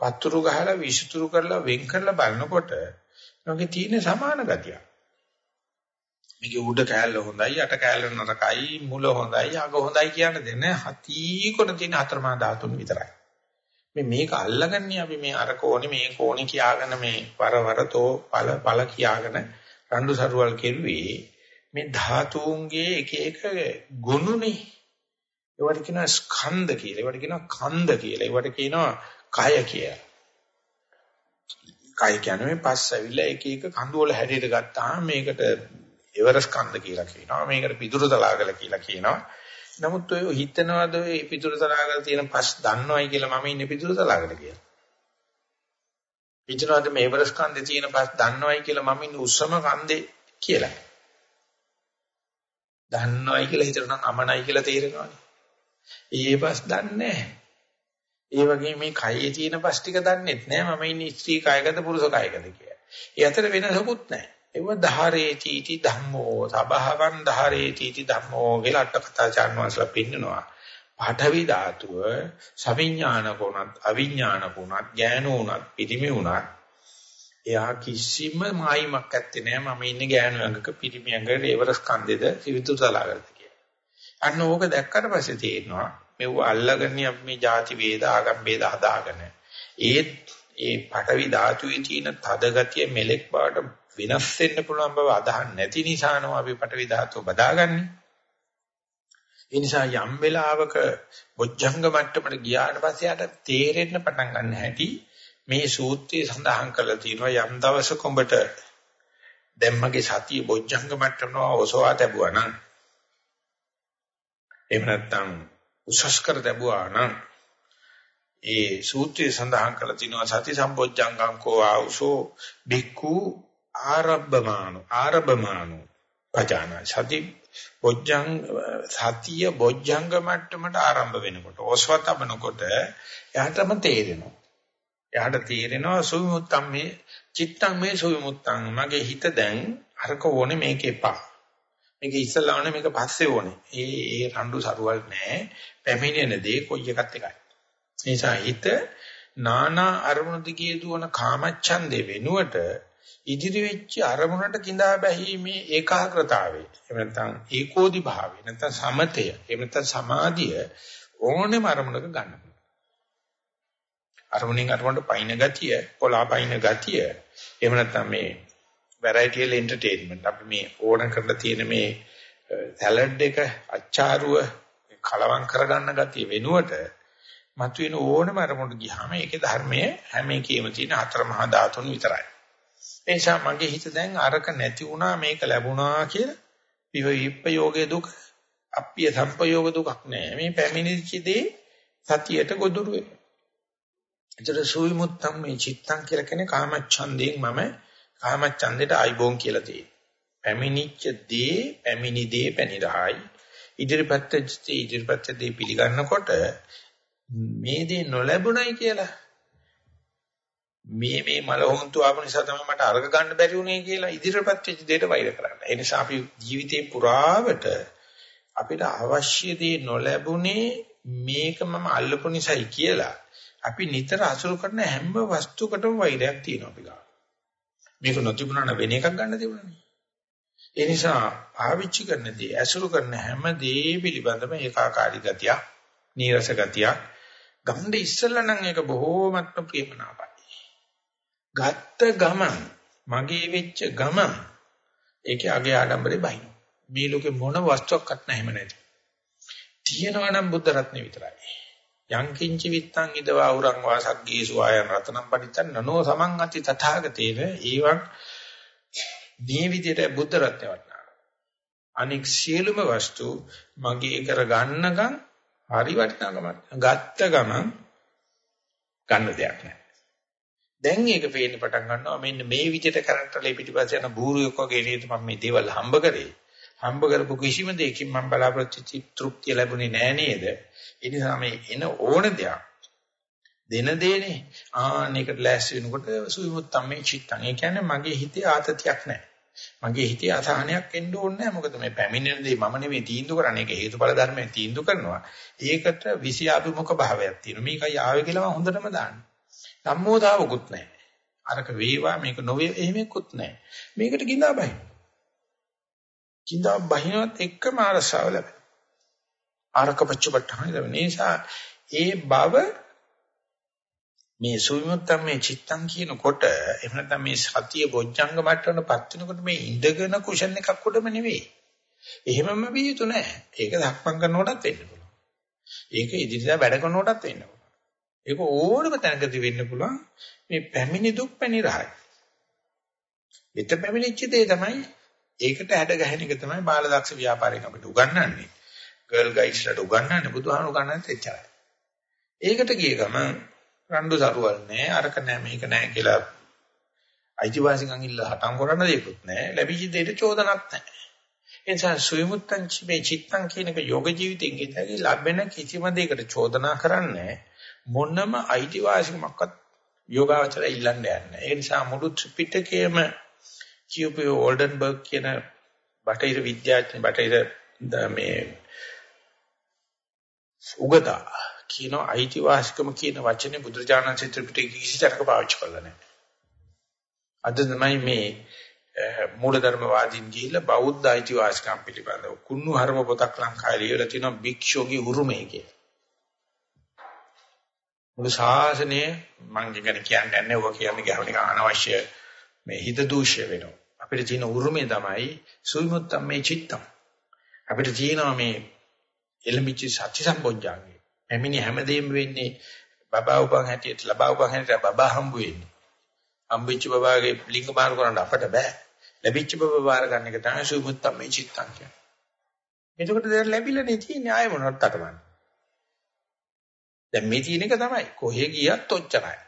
පතුරු ගහලා විෂතුරු කරලා වෙන් කරලා බලනකොට ඒකේ තියෙන සමාන ගතියක්. මේකේ උඩ කෑල්ල හොඳයි යට කෑල්ල නරකයි මුල හොඳයි අග හොඳයි කියන දෙන්නේ හති කොට තියෙන අතරමා ධාතුන් විතරයි. මේ මේක අල්ලගන්නේ අපි මේ අර කෝණේ මේ කෝණේ කියාගෙන මේ වරවරතෝ පල පල කියාගෙන රණ්ඩු සරුවල් කෙරුවේ මේ ධාතුන්ගේ එක එක ගුණුනේ ඒවට කියනවා ස්කන්ධ කියලා ඒවට කියනවා කන්ද කියලා ඒවට කියනවා කය කියලා කය කියන්නේ මේ පස් ඇවිල්ලා එක එක කඳු වල හැඩයට ගත්තාම මේකට එවරස් කන්ද කියලා කියනවා මේකට පිදුරු තලාගල කියලා කියනවා නමුත් ඔය හිතනවාද ඔය පිටුර තලාගල තියෙන පස් දන්නවයි කියලා මම ඉන්නේ පිටුර තලාගල කියලා. හිතනවාද මේ එවරස් කන්දේ තියෙන පස් දන්නවයි කියලා මම ඉන්නේ උස්සම කන්දේ කියලා. දන්නවයි කියලා හිතන නම් අමනයි කියලා තේරෙනවනේ. ඒ පස් දන්නේ ඒ වගේ මේ කයේ තියෙන පස් ටික දන්නෙත් නෑ මම ඉන්නේ ස්ත්‍රී කායගත පුරුෂ කායගත කියලා. ඒ අතර වෙනසකුත් නෑ. ඒව ධාරේ තීටි ධම්මෝ සබහවන් ධාරේ තීටි ධම්මෝ කියලා අට කතාචාන් වහන්සේලා පින්නනවා. පාඨවි ධාතුව සවිඥානික උනත් අවිඥානික උනත් ඥාන උනත් පිරිමි උනත් එයා කිසිම මායිමක් ඇත්තේ නෑ මම ඉන්නේ ඥාන අංගක පිරිමි අංගක ඒවරස් කන්දේද සිවිතු තලාගලද කියලා. අන්න ඕක දැක්කට පස්සේ තේරෙනවා මෙව අල්ලගෙන අපි මේ ಜಾති වේද ආගම් වේද හදාගෙන ඒත් ඒ පාඨවි ධාතුවේ තියෙන තද ගතිය මෙලෙක් බවට වෙනස් වෙන්න පුළුවන් බව අදහන් නැති නිසානෝ අපි පාඨවි ධාතුව බදාගන්නේ. ඒ නිසා යම් වෙලාවක බොජ්ජංග මට්ටමට ගියාට පස්සේ යාට තේරෙන්න පටන් ගන්න හැටි මේ සූත්‍රයේ සඳහන් කරලා තියෙනවා යම් දවසක උඹට දැම්මගේ සතිය බොජ්ජංග මට්ටමන ඔසවා තැබුවා නම් එහෙම නැත්නම් උසස් කර තැබුවා නම් ඒ සූත්‍රයේ සඳහන් කරලා තියෙනවා සති සම්බොජ්ජංගං කෝ ආවසෝ බික්කු ආරබ්බමානු ආරබ්බමානු පජාන සති බොජ්ජං සතිය බොජ්ජංග මට්ටමට ආරම්භ වෙනකොට ඕස්වතබනකොට එයාටම තේරෙනවා. එයාට තේරෙනවා සුවිමුත්තම් මේ චිත්තං මේ සුවිමුත්තං මගේ හිත දැන් අරක ඕනේ මේක එපා. මේක ඉස්සලා ඕනේ මේක පස්සේ ඕනේ. ඒ ඒ රණ්ඩු සරුවල් නැහැ. පැමිණෙන දේ කොයි එකත් එකයි. ඒ නිසා හිත නානා අරමුණු දිගේ දුවන කාමච්ඡන්දේ වෙනුවට ඉදිරි වෙච්ච අරමුණට கிඳා බැහිමේ ඒකාග්‍රතාවය එහෙම නැත්නම් ඒකෝදි භාවය නැත්නම් සමතය එහෙම නැත්නම් සමාධිය ඕනෙම අරමුණක ගන්න අරමුණෙන් අරමුණට පයින් ගතිය කොලා පයින් ගතිය එහෙම නැත්නම් මේ වැරයිටිල් එන්ටර්ටේන්මන්ට් අපි මේ ඕන කරලා තියෙන මේ සැලඩ් එක අච්චාරුව කලවම් කරගන්න ගතිය වෙනුවට මතුවෙන ඕනම අරමුණට ගියාම ඒකේ ධර්මයේ හැම එකේම තියෙන හතර මහා ධාතුන් විතරයි. ඒ නිසා මගේ හිත දැන් අරක නැති වුණා මේක ලැබුණා කියලා විව විප්පයෝගයේ දුක අප්පිය සම්පයෝග දුකක් නෑ. මේ පැමිණිච්ච දේ සතියට ගොදුරු වෙනවා. ඒතර සුවිමුත්තම් මේ චිත්තං කියලා කියන්නේ කාමච්ඡන්දයෙන් මම කාමච්ඡන්දයට අයිබෝන් කියලා තියෙනවා. පැමිණිච්ච දේ පැමිණි දේ පැනිරහයි ඉදිරිපත් ඉදිරිපත් දේ පිළිගන්නකොට මේ දේ නොලැබුණයි කියලා මේ මේ මල හොන්තු ආපු නිසා තමයි මට අර්ග ගන්න බැරි වුණේ කියලා ඉදිරියපත් වෙච්ච දෙයට වෛර කරන්න. ඒ නිසා අපි ජීවිතේ පුරාවට අපිට අවශ්‍ය දේ නොලැබුණේ මේක මම අල්ලපු නිසායි කියලා අපි නිතර අසුරු කරන හැම වස්තුවකටම වෛරයක් තියෙනවා අපි ගාව. මේක නොතිබුණා නම් වෙන එකක් ගන්න තිබුණානේ. ඒ නිසා පාවිච්චි කරන දේ අසුරු කරන හැම දේ පිළිබඳව ඒකාකාරී ගතියක්, නීරස ගතියක් ගන්න ඉස්සෙල්ලා නම් ඒක බොහෝමත්ම ප්‍රේමනාපයි. ගත්ත ගමන් මගේ වෙච්ච ගමන් ඒකේ අගේ ආඩම්බරේ බහින. මේ ලෝකේ මොන වස්තුවක්වත් නැහිම නැති. තියෙනවා නම් බුද්ධ රත්නේ විතරයි. යං කිංච විත්තං ඉදවා උරං වාසග්ගේසු ආයන් රතනම් පටිච්චන් නනෝ සමං අති තථාගතේන ඒවං මේ විදිහට බුද්ධ රත්නේ වටනවා. අනික් සියලුම වස්තු මගේ කර ගන්නකම් හරි වටිනාකමක්. ගත්ත ගමන් ගන්න දෙයක් නැහැ. දැන් ඒක පේන්න පටන් ගන්නවා මෙන්න මේ විදිහට කරන්ටලේ පිටිපස්ස යන බූරුවෙක් වගේ නේද මම මේ දේවල් හම්බ කරේ හම්බ කරපු කිසිම දෙයකින් මම බලාපොරොත්තු තෘප්තිය ලැබුණේ නෑ නේද? ඒ නිසා මේ එන ඕන දෙයක් දෙන දේනේ. ආන්නේකට ලෑස්ති වෙනකොට සුවිමුත්තම් මේ චිත්තං. ඒ කියන්නේ මගේ හිතේ ආතතියක් නෑ. මගේ හිතේ අසහනයක් එන්න ඕනේ නෑ. මොකද මේ පැමිණෙන දේ මම නෙමෙයි තීන්දුව කරන්නේ. ඒක හේතුඵල ධර්මයෙන් තීන්දුව කරනවා. ඒකට විෂයාභිමුඛ භාවයක් තියෙනවා. මේකයි ආවේ කියලා මම හොඳටම දාන්නේ. සම්මෝධාවකුත් නැහැ. අරක වේවා මේක නොවේ එහෙමකුත් නැහැ. මේකට ගිඳා බයි. ගිඳා බහිනවත් එක්කම අරසාව ලැබෙනවා. ආරක පච්චපට්ඨාන ලැබෙන නිසා ඒ බව මේ සුවිමුත්තම් මේ චිත්තං කියනකොට එහෙම නැත්නම් මේ සතිය බොජ්ජංග මට්ටමටපත් වෙනකොට මේ ඉඳගෙන කුෂන් එකක් උඩම නෙවෙයි. එහෙමම විය යුතු නැහැ. ඒක ධක්මං කරනකොටත් වෙන්න පුළුවන්. ඒක ඉදිරියට වැඩ කරනකොටත් වෙන්න පුළුවන්. ඒක ඕනම තැනකදී වෙන්න පුළුවන් මේ පැමිණි දුක් පැනිරහයි. මෙත පැමිණිච්ච දේ තමයි ඒකට හැඩ ගැහෙන එක තමයි බාලදක්ෂ ව්‍යාපාරයෙන් අපිට උගන්වන්නේ. ගර්ල් ගයිඩ්ස්ලාට උගන්වන්නේ බුදුහාමුදුරු උගන්වන්නේ එච්චරයි. ඒකට ගිය ගමන් රණ්ඩු සරුවල් නෑ අරක නෑ මේක නෑ කියලා අයිතිවාසිකම් ඉල්ල හටම් කරන්න දෙයක්වත් නැහැ. ලැබිච්ච දෙයට චෝදනක් නැහැ. ඒ නිසා සුවිමුත්තං චිමේ චිත්තං කියනක යෝග ජීවිතයෙන් ගිතගේ ලැබෙන කිසිම දෙයකට චෝදනා කරන්නේ මොනම අයිතිවාසිකමක්වත් යෝගාවචර ඉල්ලන්න යන්නේ. ඒ නිසා මුළු ත්‍රිපිටකයේම කියූපේ ඕල්ඩන්බර්ග් කියන බටහිර විද්‍යාඥ බටහිර මේ උගතා කියන අයිතිවාසිකම කියන වචනේ බුදුරජාණන් ත්‍රිපිටකයේ කිසි තැනක පාවිච්චි කරලා නැහැ. අද තමයි මේ මූලධර්මවාදීන් ගිහිල්ලා බෞද්ධ අයිතිවාසිකම් පිළිබඳව කුණු හරම පොතක් ලංකාවේ ලියලා තිනවා භික්ෂුවගේ උරුමය කියලා. මුළු ශාසනය මම ඉගෙන කියන්නේ නැහැ ඔබ කියන්නේ ගැහුණ එක අනවශ්‍ය මේ හිත දූෂ්‍ය වෙනවා. අපිට තියෙන උරුමය තමයි සුවිමුත්තම් මේ චිත්තම්. අපිට තියෙනවා මේ එළමිච්ච සත්‍ය සම්පෝඥාංගය. එමිනි හැමදේම වෙන්නේ බබා උපන් හැටියට ලබා උපන් හැටියට බබා හම්බ වෙන්නේ. හම්බෙච්ච බබාගේ ලිංග මාරු කරන්න අපට බෑ. ලැබිච්ච බබ බාර ගන්න එක තමයි සුමුත්තම් මේ චිත්තං කියන්නේ. එතකොට දැන් ලැබිලානේ තියෙන්නේ ආයෙ මොනවත් අටවන්නේ. දැන් මේ තියෙන එක තමයි කොහෙ ගියත් ඔච්චරයි.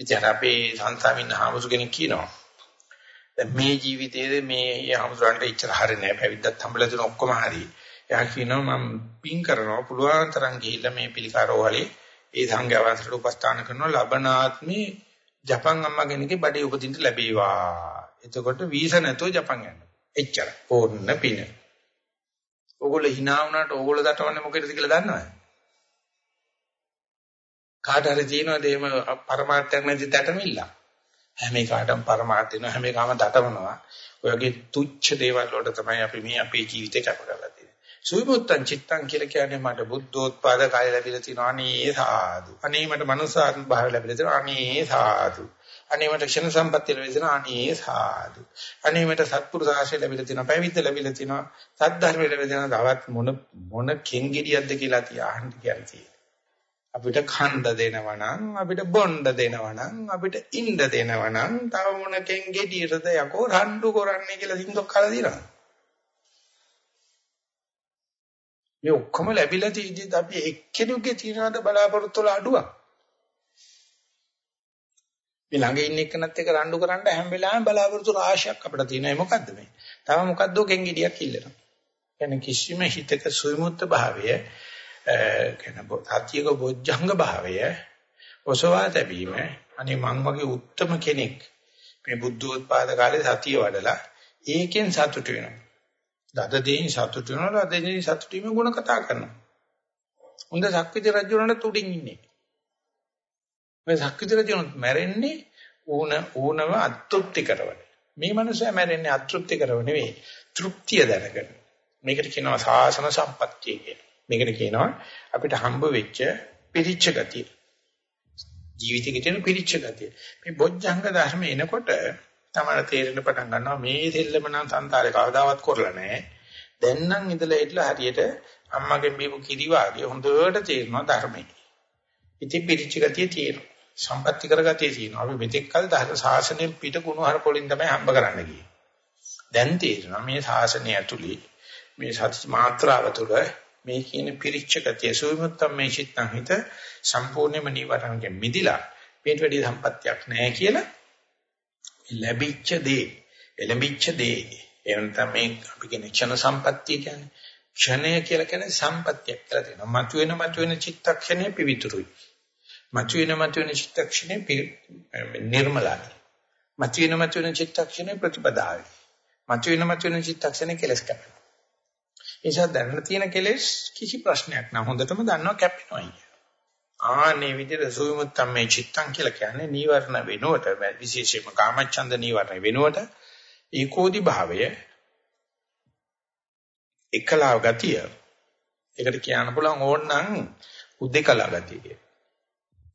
ඉතින් අපේ සංසාවින්න හාමුදුර කෙනෙක් කියනවා. දැන් මේ ජීවිතයේ මේ හාමුදුරන්ට ඉච්චර හරිනේ පැවිද්දත් හම්බලා තියෙන ඔක්කොම හරි. එයා කියනවා මම පින් කරනවා පුළුවන් තරම් ගිහිල්ලා මේ පිළිකාරෝවලේ ඒ සංඝයා වහන්සේට උපස්ථාන කරනවා ලබනාත්මේ ජපන් අම්මා කෙනෙක්ගේ බඩේ උපදින්න ලැබේවා. එතකොට වීසා නැතුව ජපන් යන්න. එච්චර. ඕන්න පින. ඕගොල්ලෝ hina වුණාට ඕගොල්ලෝ දටවන්නේ මොකේද කියලා දන්නවද? කාට හරි තියෙනවද එහෙම පරමාර්ථයක් නැති දඩමිල්ල? හැම එකටම පරමාර්ථ වෙනවා හැම එකම දඩවනවා. ඔය වගේ තුච්ච දේවල් වලට තමයි අපි මේ අපේ ජීවිතේ කැප කරලා තියෙන්නේ. සුවිමුත්තං චිත්තං කියලා කියන්නේ මට බුද්ධෝත්පාද කාය ලැබිලා තියෙනවා අනේ සාදු. අනේ මට මනුසාත්ම භාව ලැබිලා තියෙනවා අනේ සාදු. අනේ මට ක්ෂණ සම්පත්තිය ලැබිලා තියෙනවා අනේ සාදු. අනේ මට සත්පුරුෂ ආශ්‍රය ලැබිලා තියෙනවා පැවිද්ද ලැබිලා තියෙනවා සද්ධර්ම ලැබිලා තියෙනවා තවත් මොන මොන කෙන්ගෙඩියක්ද කියලා තියාහන්න කියන්නේ. අපිට ඛණ්ඩ දෙනවා නම් අපිට බොණ්ඩ දෙනවා නම් අපිට ඉන්න දෙනවා නම් තව මොනකෙන් ගෙඩියටද යකෝ රණ්ඩු කරන්නේ කියලා සින්දක් කලා දිනවා මේ ඔක්කොම ලැබිලා තියෙද්දිත් අපි එක්කෙනෙකුගේ තියනවාද බලාපොරොත්තු වල අඩුවක්? මේ ළඟ ඉන්න එක්කනත් එක රණ්ඩු කරන්න හැම වෙලාවෙම බලාපොරොත්තු රාශියක් අපිට තියෙනවා. මොකද්ද මේ? තව මොකද්ද ඔකෙන් ගෙඩියක් ඉල්ලනවා? කියන්නේ කිසිම හිතක සුවිමුත්ත භාවය කියන සත්‍යක බොජ්ජංග භාවය ඔසවා තැබීම අනේ මං වගේ උත්තරම කෙනෙක් මේ බුද්ධෝත්පාද කාලේ සතිය වඩලා ඒකෙන් සතුට වෙනවා. දද දෙයින් සතුට වෙනවා, දද දෙයින් සතුට වීම ಗುಣ කතා කරනවා. හොඳ සක්විති රජුණට උඩින් ඉන්නේ. මේ සක්විති රජුණත් මැරෙන්නේ ඌන ඌනව අතෘප්ති කරවල. මේ මනුස්සයා මැරෙන්නේ අතෘප්ති කරව නෙවෙයි, තෘප්තිය දැනගෙන. මේකට කියනවා සාසන සම්පත්තිය කියලා. මේකට කියනවා අපිට හම්බ වෙච්ච පිරිච්ච ගතිය. ජීවිතේ තියෙන පිරිච්ච ගතිය. මේ බොජ්ජංග ධර්ම එනකොට තමයි තේරෙන්න පටන් ගන්නවා මේ දෙල්ලම නම් සංසාරේ කවදාවත් කරලා නැහැ. දැන් නම් ඉඳලා හිටලා හරියට අම්මගෙන් බීපු කිරි වාගේ හොඳට තේරෙනවා ධර්මයේ. ඉතින් පිරිච්ච ගතිය තියෙනවා. සම්පත්‍ති කරගතිය තියෙනවා. අපි මෙතෙක් කල ධර්ම ශාසනයෙන් පිට කුණුහර පොලින් තමයි හම්බ කරන්න ගියේ. දැන් තේරෙනවා මේ ශාසනය ඇතුලේ මේ සත්‍ය මාත්‍රාව තුළ මේ කියන පිරිච්ච ගතිය සුවිමුත්තම් මේ චිත්තං හිත සම්පූර්ණයෙන්ම නිවරණයෙන් මිදිලා මේට වැඩි සම්පත්‍යක් නැහැ කියලා ලැබිච්ච දේ එළඹිච්ච දේ එහෙම නැත්නම් මේ අපි කියන ක්ෂණ සම්පත්තිය කියන්නේ ක්ෂණය කියලා කියන්නේ සම්පත්තියක් කියලා තියෙනවා. මතුවෙන මතුවෙන චිත්තක්ෂණය පිවිතුරුයි. මතුවෙන මතුවෙන චිත්තක්ෂණය නිර්මලයි. මතුවෙන මතුවෙන චිත්තක්ෂණය ප්‍රතිපදාවයි. මතුවෙන මතුවෙන චිත්තක්ෂණය කෙලස් කැපෙනවා. ඒ නිසා දැනන තියෙන කෙලස් කිසි ප්‍රශ්නයක් නෑ හොඳටම දන්නවා කැපෙනවා කියන්නේ. ආනේ විදිහට සුවිමුත්තම් මේ චිත්තං කියලා කියන්නේ නීවරණ වෙනුවට විශේෂයෙන්ම කාමච්ඡන්ද නීවරණ වෙනුවට ඒකෝදි භාවය එකලාව ගතිය ඒකට කියන්න පුළුවන් ඕනනම් උද්දේකලා ගතිය කියලා.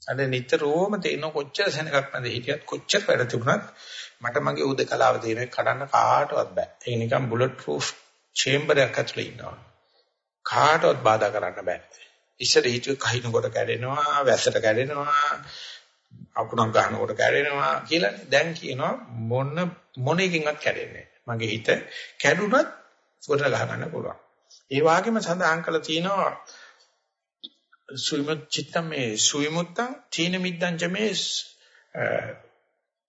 අද නිතරම තේන කොච්චර සෙනගක් නැද හිටියත් කොච්චර වැඩ තිබුණත් මට මගේ උද්දේකලාව තියෙන කඩන්න කාටවත් බෑ. ඒක නිකන් බුලට් ප්‍රූෆ් චේම්බර් එකක් ඇතුලේ ඉන්නවා. කාටවත් බාධා කරන්න බෑ. ඉස්සර හිතුවේ කහිනකොට කැඩෙනවා, වැස්සට කැඩෙනවා, අකුණක් ගන්නකොට කැඩෙනවා කියලානේ. දැන් කියනවා මොන මොන එකකින්වත් කැඩෙන්නේ මගේ හිත කැඩුනත් ගොඩ ගහ ගන්න පුළුවන්. ඒ වගේම සඳහන් කරලා තියෙනවා සුවිමුත් චිත්තම් මේ සුවිමුත්තං තීන මිද්දං ච මේ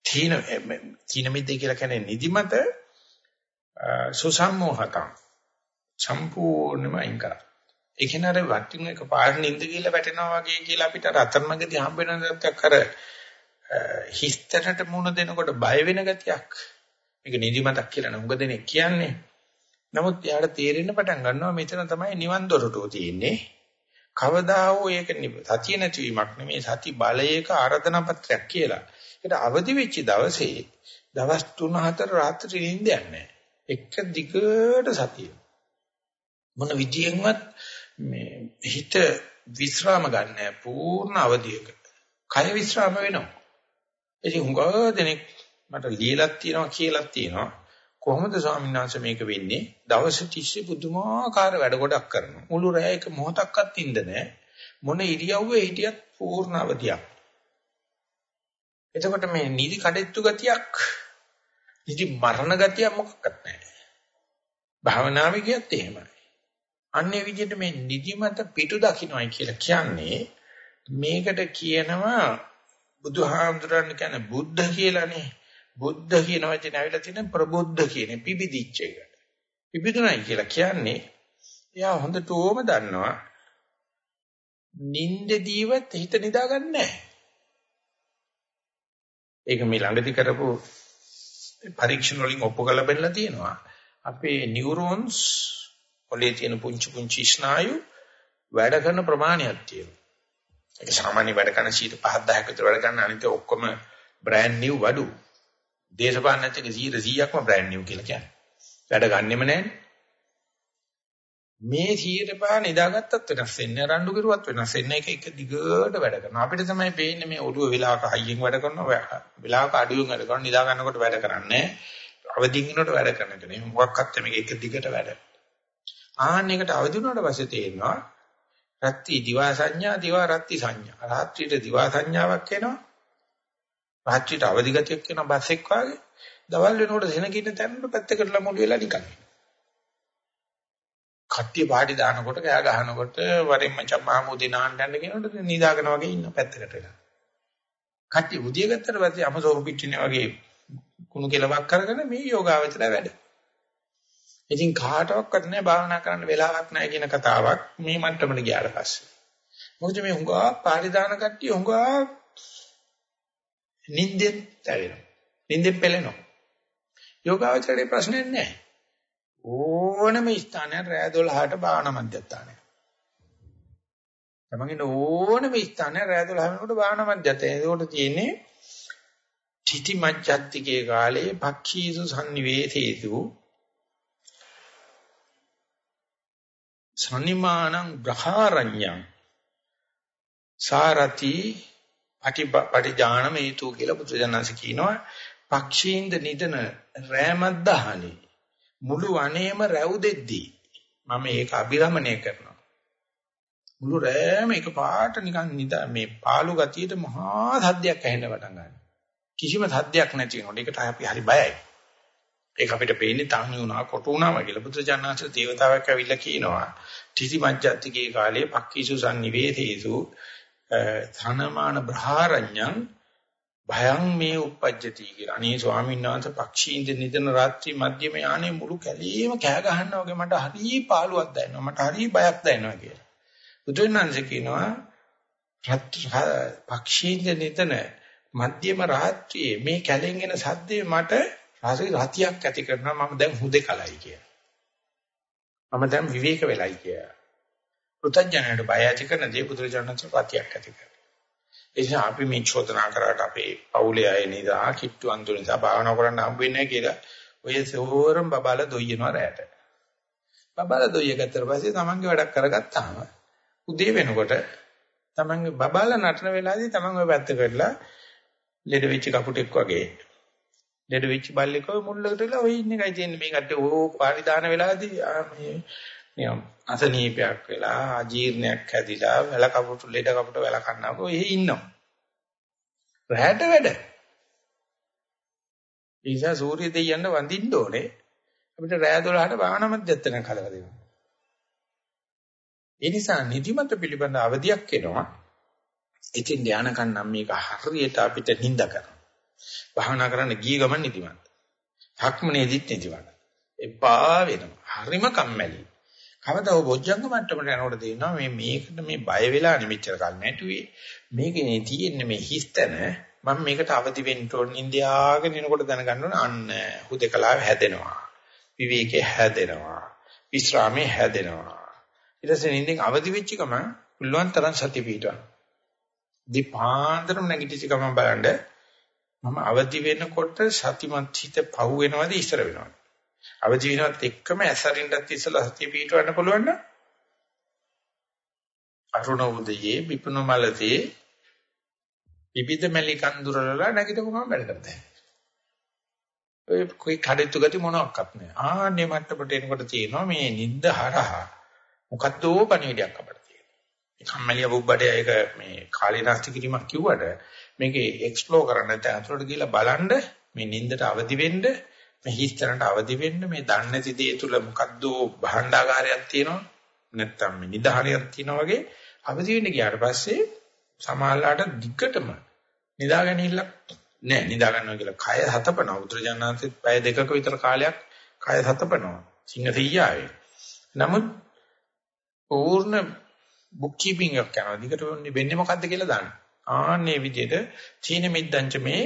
තීන තීන මිද්දේ කියලා කියන්නේ නිදිමත සුසම්මෝහතං සම්පූර්ණයෙන්ම අයින් කරා. ඒ කියන්නේ අර වටින එක පාර නින්ද කියලා වැටෙනවා වගේ කියලා අපිට රතරමගදී හම්බ වෙන දත්තක් අර හිස්තරට මුණ දෙනකොට බය වෙන ගතියක්. මේක නිදිමතක් කියලා නමුග දෙනෙක් කියන්නේ. නමුත් යාට තේරෙන්න පටන් ගන්නවා මෙතන තමයි නිවන් දොරටුව තියෙන්නේ. කවදා හෝ ඒක සතිය නැතිවීමක් නෙමෙයි සති බලයක ආරාධනා පත්‍රයක් කියලා. ඒකට අවදි වෙච්ච දවසේ දවස් 3-4 රාත්‍රී නිින්දයක් නැහැ. එක දිගට සතිය. මොන විදියෙන්වත් මේ හිත විස්්‍රාම ගන්න පූර්ණ අවධියක. කය විස්්‍රාම වෙනවා. ඉතින් හුඟා දෙනෙක් මට ලියලක් තියෙනවා කියලාක් තියෙනවා. කොහොමද ස්වාමීන් වහන්සේ මේක වෙන්නේ? දවස් 30 පුදුමාකාර වැඩ ගොඩක් කරනවා. මුළු රැය එක මොහොතක්වත් ඉඳ නැහැ. මොන ඉරියව්වේ හිටියත් පූර්ණ අවධියක්. එතකොට මේ නිදි කඩਿੱතු ගතියක්, නිදි මරණ ගතියක් මොකක්වත් නැහැ. භාවනාවේ කියත් එහෙමයි. අන්නේ විදිහට මේ නිදිමත පිටු දකින්නයි කියලා කියන්නේ මේකට කියනවා බුදුහාමුදුරන් කියන්නේ බුද්ධ කියලානේ. බුද්ධ කියන වචනේ ඇවිල්ලා තියෙන ප්‍රබුද්ධ කියන පිබිදිච්ච එක. පිබිදුණයි කියලා කියන්නේ එයා හොඳටම දන්නවා නින්දදීවත් හිත නිදාගන්නේ නැහැ. ඒක මේ ළඟදී කරපු පරීක්ෂණ වලින් ඔප්පු කරලා බෙන්නලා තියෙනවා. අපේ නියුරෝන්ස් ඔලේ තියෙන පුංචි පුංචි ස්නායු වැඩ කරන ප්‍රමාණයක් තියෙනවා. ඒක සාමාන්‍ය වැඩ කරන 5 10ක විතර වැඩ කරන අනිත් ඔක්කොම බ්‍රෑන්ඩ් නිව් වඩු. දේශපාලනත් එක 100%ක්ම බ්‍රෑන්ඩ් නිව් කියලා කියන්නේ. වැඩ ගන්නෙම නැහැ. මේ 100% නිදාගත්තත් වෙනස් වෙන්නේ රණ්ඩු කරුවත් වෙනස් වෙන්නේ ඒක එක දිගට වැඩ කරනවා. අපිට තමයි පේන්නේ මේ ඔළුව වෙලාවක හයියෙන් වැඩ කරනවා වෙලාවක අඩුවෙන් වැඩ කරනවා නිදා ගන්නකොට වැඩ කරන්නේ. අවදිින් ඉන්නකොට වැඩ කරන එක නෙමෙයි මොකක්වත් මේක එක දිගට වැඩ. ආන්න එකට අවදි වුණාට පස්සේ තේරෙනවා රත්ති දිවා සංඥා දිවා රත්ති සංඥා. රාත්‍රියට දිවා සංඥාවක් එනවා. රාත්‍රියට අවදි ගතියක් එනවා බස් එක් වාගේ. දවල් වෙනකොට සෙනගින්න තැනට පැත්තකටලා මුළු වෙලා නිකන්. කට්ටිය පාටි දානකොට කෑ ගහනකොට වරින් මචං මහමුදේ නාන්න යන්න කියනකොට නිදාගෙන වගේ ඉන්න පැත්තකට වෙලා. කට්ටිය බුදිය ගත්තට පස්සේ අමසෝරු පිටිනේ වගේ කුණු කෙලවක් කරගෙන මේ යෝගාවචර වැඩ. ඉතින් කාටවත් නැහැ භාවනා කරන්න වෙලාවක් නැහැ කියන කතාවක් මේ මට්ටමට ගියාට පස්සේ. මොකද මේ හුඟා පාරිදාන කට්ටිය හුඟා නින්දෙන් තැවෙනවා. නින්දෙන් පෙළෙනවා. යෝගාවචරයේ ප්‍රශ්නයක් නැහැ. ඕනම ස්ථානයක් රෑ 12ට භාවනා මධ්‍යස්ථානය. තමන්ගේ ඕනම ස්ථානයක් රෑ 12 වෙනකොට භාවනා මධ්‍යස්ථානය. ඒකට තියෙන්නේ තිති මජ්ජත්තිකේ කාලේ පක්ඛීසු sannivesesu සනිමානං බ්‍රහාරඤ්ඤං සාරති පටිජානමේතු කියලා බුදුජානක කියනවා පක්ෂීන්ද නිදන රෑමද්දහනේ මුළු වනයේම රැව් දෙද්දී මම ඒක අභිරමණය කරනවා. මුළු රෑම එක පාට නිකන් නිදා මේ පාළු ගතියට මහා සද්දයක් ඇහෙන්න පටන් ගන්නවා. කිසිම සද්දයක් නැති වෙනකොට ඒකට අපි හරි බයයි. ඒක අපිට පේන්නේ තහණි වුණා කොටු වුණා කියලා බුදුචානන්සේ දේවතාවක් ඇවිල්ලා කියනවා තිසි මජ්ජත්තිකේ කාලේ පක්කීසු sannivedhesu ධනමාන බ්‍රහාරඤ්ඤං භයං මේ උපජ්ජති කියලා. අනේ ස්වාමීන් වහන්සේ පක්ෂීන්ද නිදන රාත්‍රී මධ්‍යම යානේ මුළු කැලේම කෑ ගහනවා වගේ මට හරි පාළුවක් දැනෙනවා. මට හරි බයක් දැනෙනවා කියලා. බුදුරජාණන්සේ කියනවා පක්ෂීන්ද නිදන මධ්‍යම රාත්‍රියේ මේ කැලෙන් එන සද්දේ මට රාසී රතියක් ඇති කරනවා මම දැන් හුදේකලයි කියලා. මම දැන් විවේක වෙලයි කියලා. පෘථජනයට බය ඇති කරන දේ බුදුරජාණන් රතියක් ඇති කරනවා. ඒ නිසා අපි මේ චෝදනා කරාට අපේ පවුලේ අය නිසා කිට්ටු අඳුර නිසා භාවනා කරන්න හම්බ වෙන්නේ කියලා ඔය සෝරම් බබාල දොයිනවා රැට. බබාල දොයිය ගත්තට පස්සේ තමන්ගේ වැඩක් කරගත්තාම උදේ වෙනකොට තමන්ගේ බබාල නටන වෙලාවේදී තමන් ඔය පැත්ත කරලා ලෙඩ වෙච්ච කපුටෙක් වගේ ලෙඩ වෙච්ච බල්ලෙක් ඔය මුල්ලකට වෙලා ඔය ඉන්න එකයි තියෙන්නේ මේ කට්ටිය ඕ පාරි දාන වෙලාවේදී මේ නියම් අසනීපයක් වෙලා ආජීර්ණයක් හැදිලා වැල කපුටු ලෙඩ කපුටු වැල කන්නාකෝ එහෙ ඉන්නවා රැට වැඩ ඊසා සූර්ය දෙයියන්න වඳින්න ඕනේ අපිට රෑ 12ට භාවනා මධ්‍යස්ථාන කලක දෙනවා ඒ නිසා නිදිමත පිළිබඳ අවධියක් එනවා ඉතින් ධානයන් නම් මේක හරියට අපිට නිඳ කරනවා භාවනා කරන්න ගිය ගමන් නිදිමත. ධක්මනේදිත් නිදිමත. එපා වෙනවා. හරිම කම්මැලි. කවදා ඔය බොජ්ජංග මට්ටමට යනකොට තේරෙනවා මේ මේකට මේ බය වෙලා නෙමෙච්චර කල් නැටුවේ. මේකේ තියෙන්නේ මේ හිස්තන මම මේකට අවදි වෙන්න ඕන ඉන්දියාගෙන එනකොට දැනගන්න ඕන අන්න හුදකලාව හැදෙනවා. විවේකේ හැදෙනවා. විශ්‍රාමයේ හැදෙනවා. ඊට පස්සේ නිින්දෙන් අවදි වෙච්ච ගමන් පුළුවන් තරම් සතිය පිටවන්න. දීපාන්තරම නැගිටිච්ච ගමන් බලන්න මම අවදි වෙනකොට සතිමත් හිත පහු වෙනවද ඉස්සර වෙනවද? අවදි වෙනවත් එක්කම ඇසරින්වත් ඉස්සලා සතිය පිටවන්න පුළුවන් නම් අරුණ උදයේ විපුණ මලතේ විවිධ මැලි කඳුරලලා නැගිටපු ගමන් වැඩ කරතේ. ඔය કોઈ කඩਿੱතු ගති මොනවත් නැහැ. ආන්නේ මට්ටමට එනකොට තියෙනවා මේ නිද්ද හරහා මොකද්ද පණිවිඩයක් අපිට තියෙනවා. ඒ කම්මැලිය බුබ්බඩේ ඒක මේ කාලේ නැස්ති කිරීමක් කිව්වට මේකේ එක්ස්ප්ලෝර් කරන්න නැත්නම් අතුරට ගිහලා බලන්න මේ නින්දට අවදි වෙන්න මේ හිස්තරන්ට අවදි වෙන්න මේ දන්නේ නැති දේ තුල මොකද්ද භාණ්ඩාගාරයක් තියෙනවා නැත්නම් මේ නිදහරියක් තියෙනවා වගේ අවදි වෙන්න ගියාට පස්සේ සමාහලට දිගටම නිදා ගැනීමක් නෑ. නිදා ගන්නවා කියලා කය හතපනවා. උද්‍රජානන්තෙත් පැය දෙකක විතර කාලයක් කය හතපනවා. සිංහ තීයාවේ නමුත් පූර්ණ බුක් කීපින් එකක් කරනවා දිගට වෙන්නේ මොකද්ද කියලා දන්න. ආන්නේ විදිහට චීන මිද්දංච මේ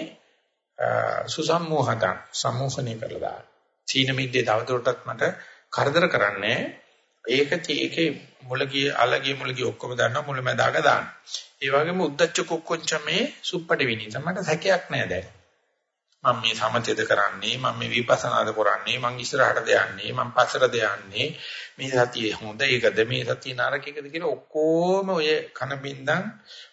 සුසම්මෝහතං සම්මෝහණය කරලා දාන චීන මිද්දේ තවදුරටත් මට කරදර කරන්නේ ඒක ඒකේ මුලගිය අලගිය මුලගිය ඔක්කොම දානවා මුලමදාග දාන්න. ඒ වගේම උද්දච්ච කුක්කුංච මේ සුප්පටි විනීත මට සැකයක් නෑ දැන්. මම මේ සමතේද කරන්නේ මම මේ විපස්සනාද කරන්නේ මම ඉස්සරහටද යන්නේ මම පස්සටද යන්නේ මේ සතිය හොඳ එකද මේ සතිය නරක එකද කියලා ඔක්කොම ඔය කන බින්දන්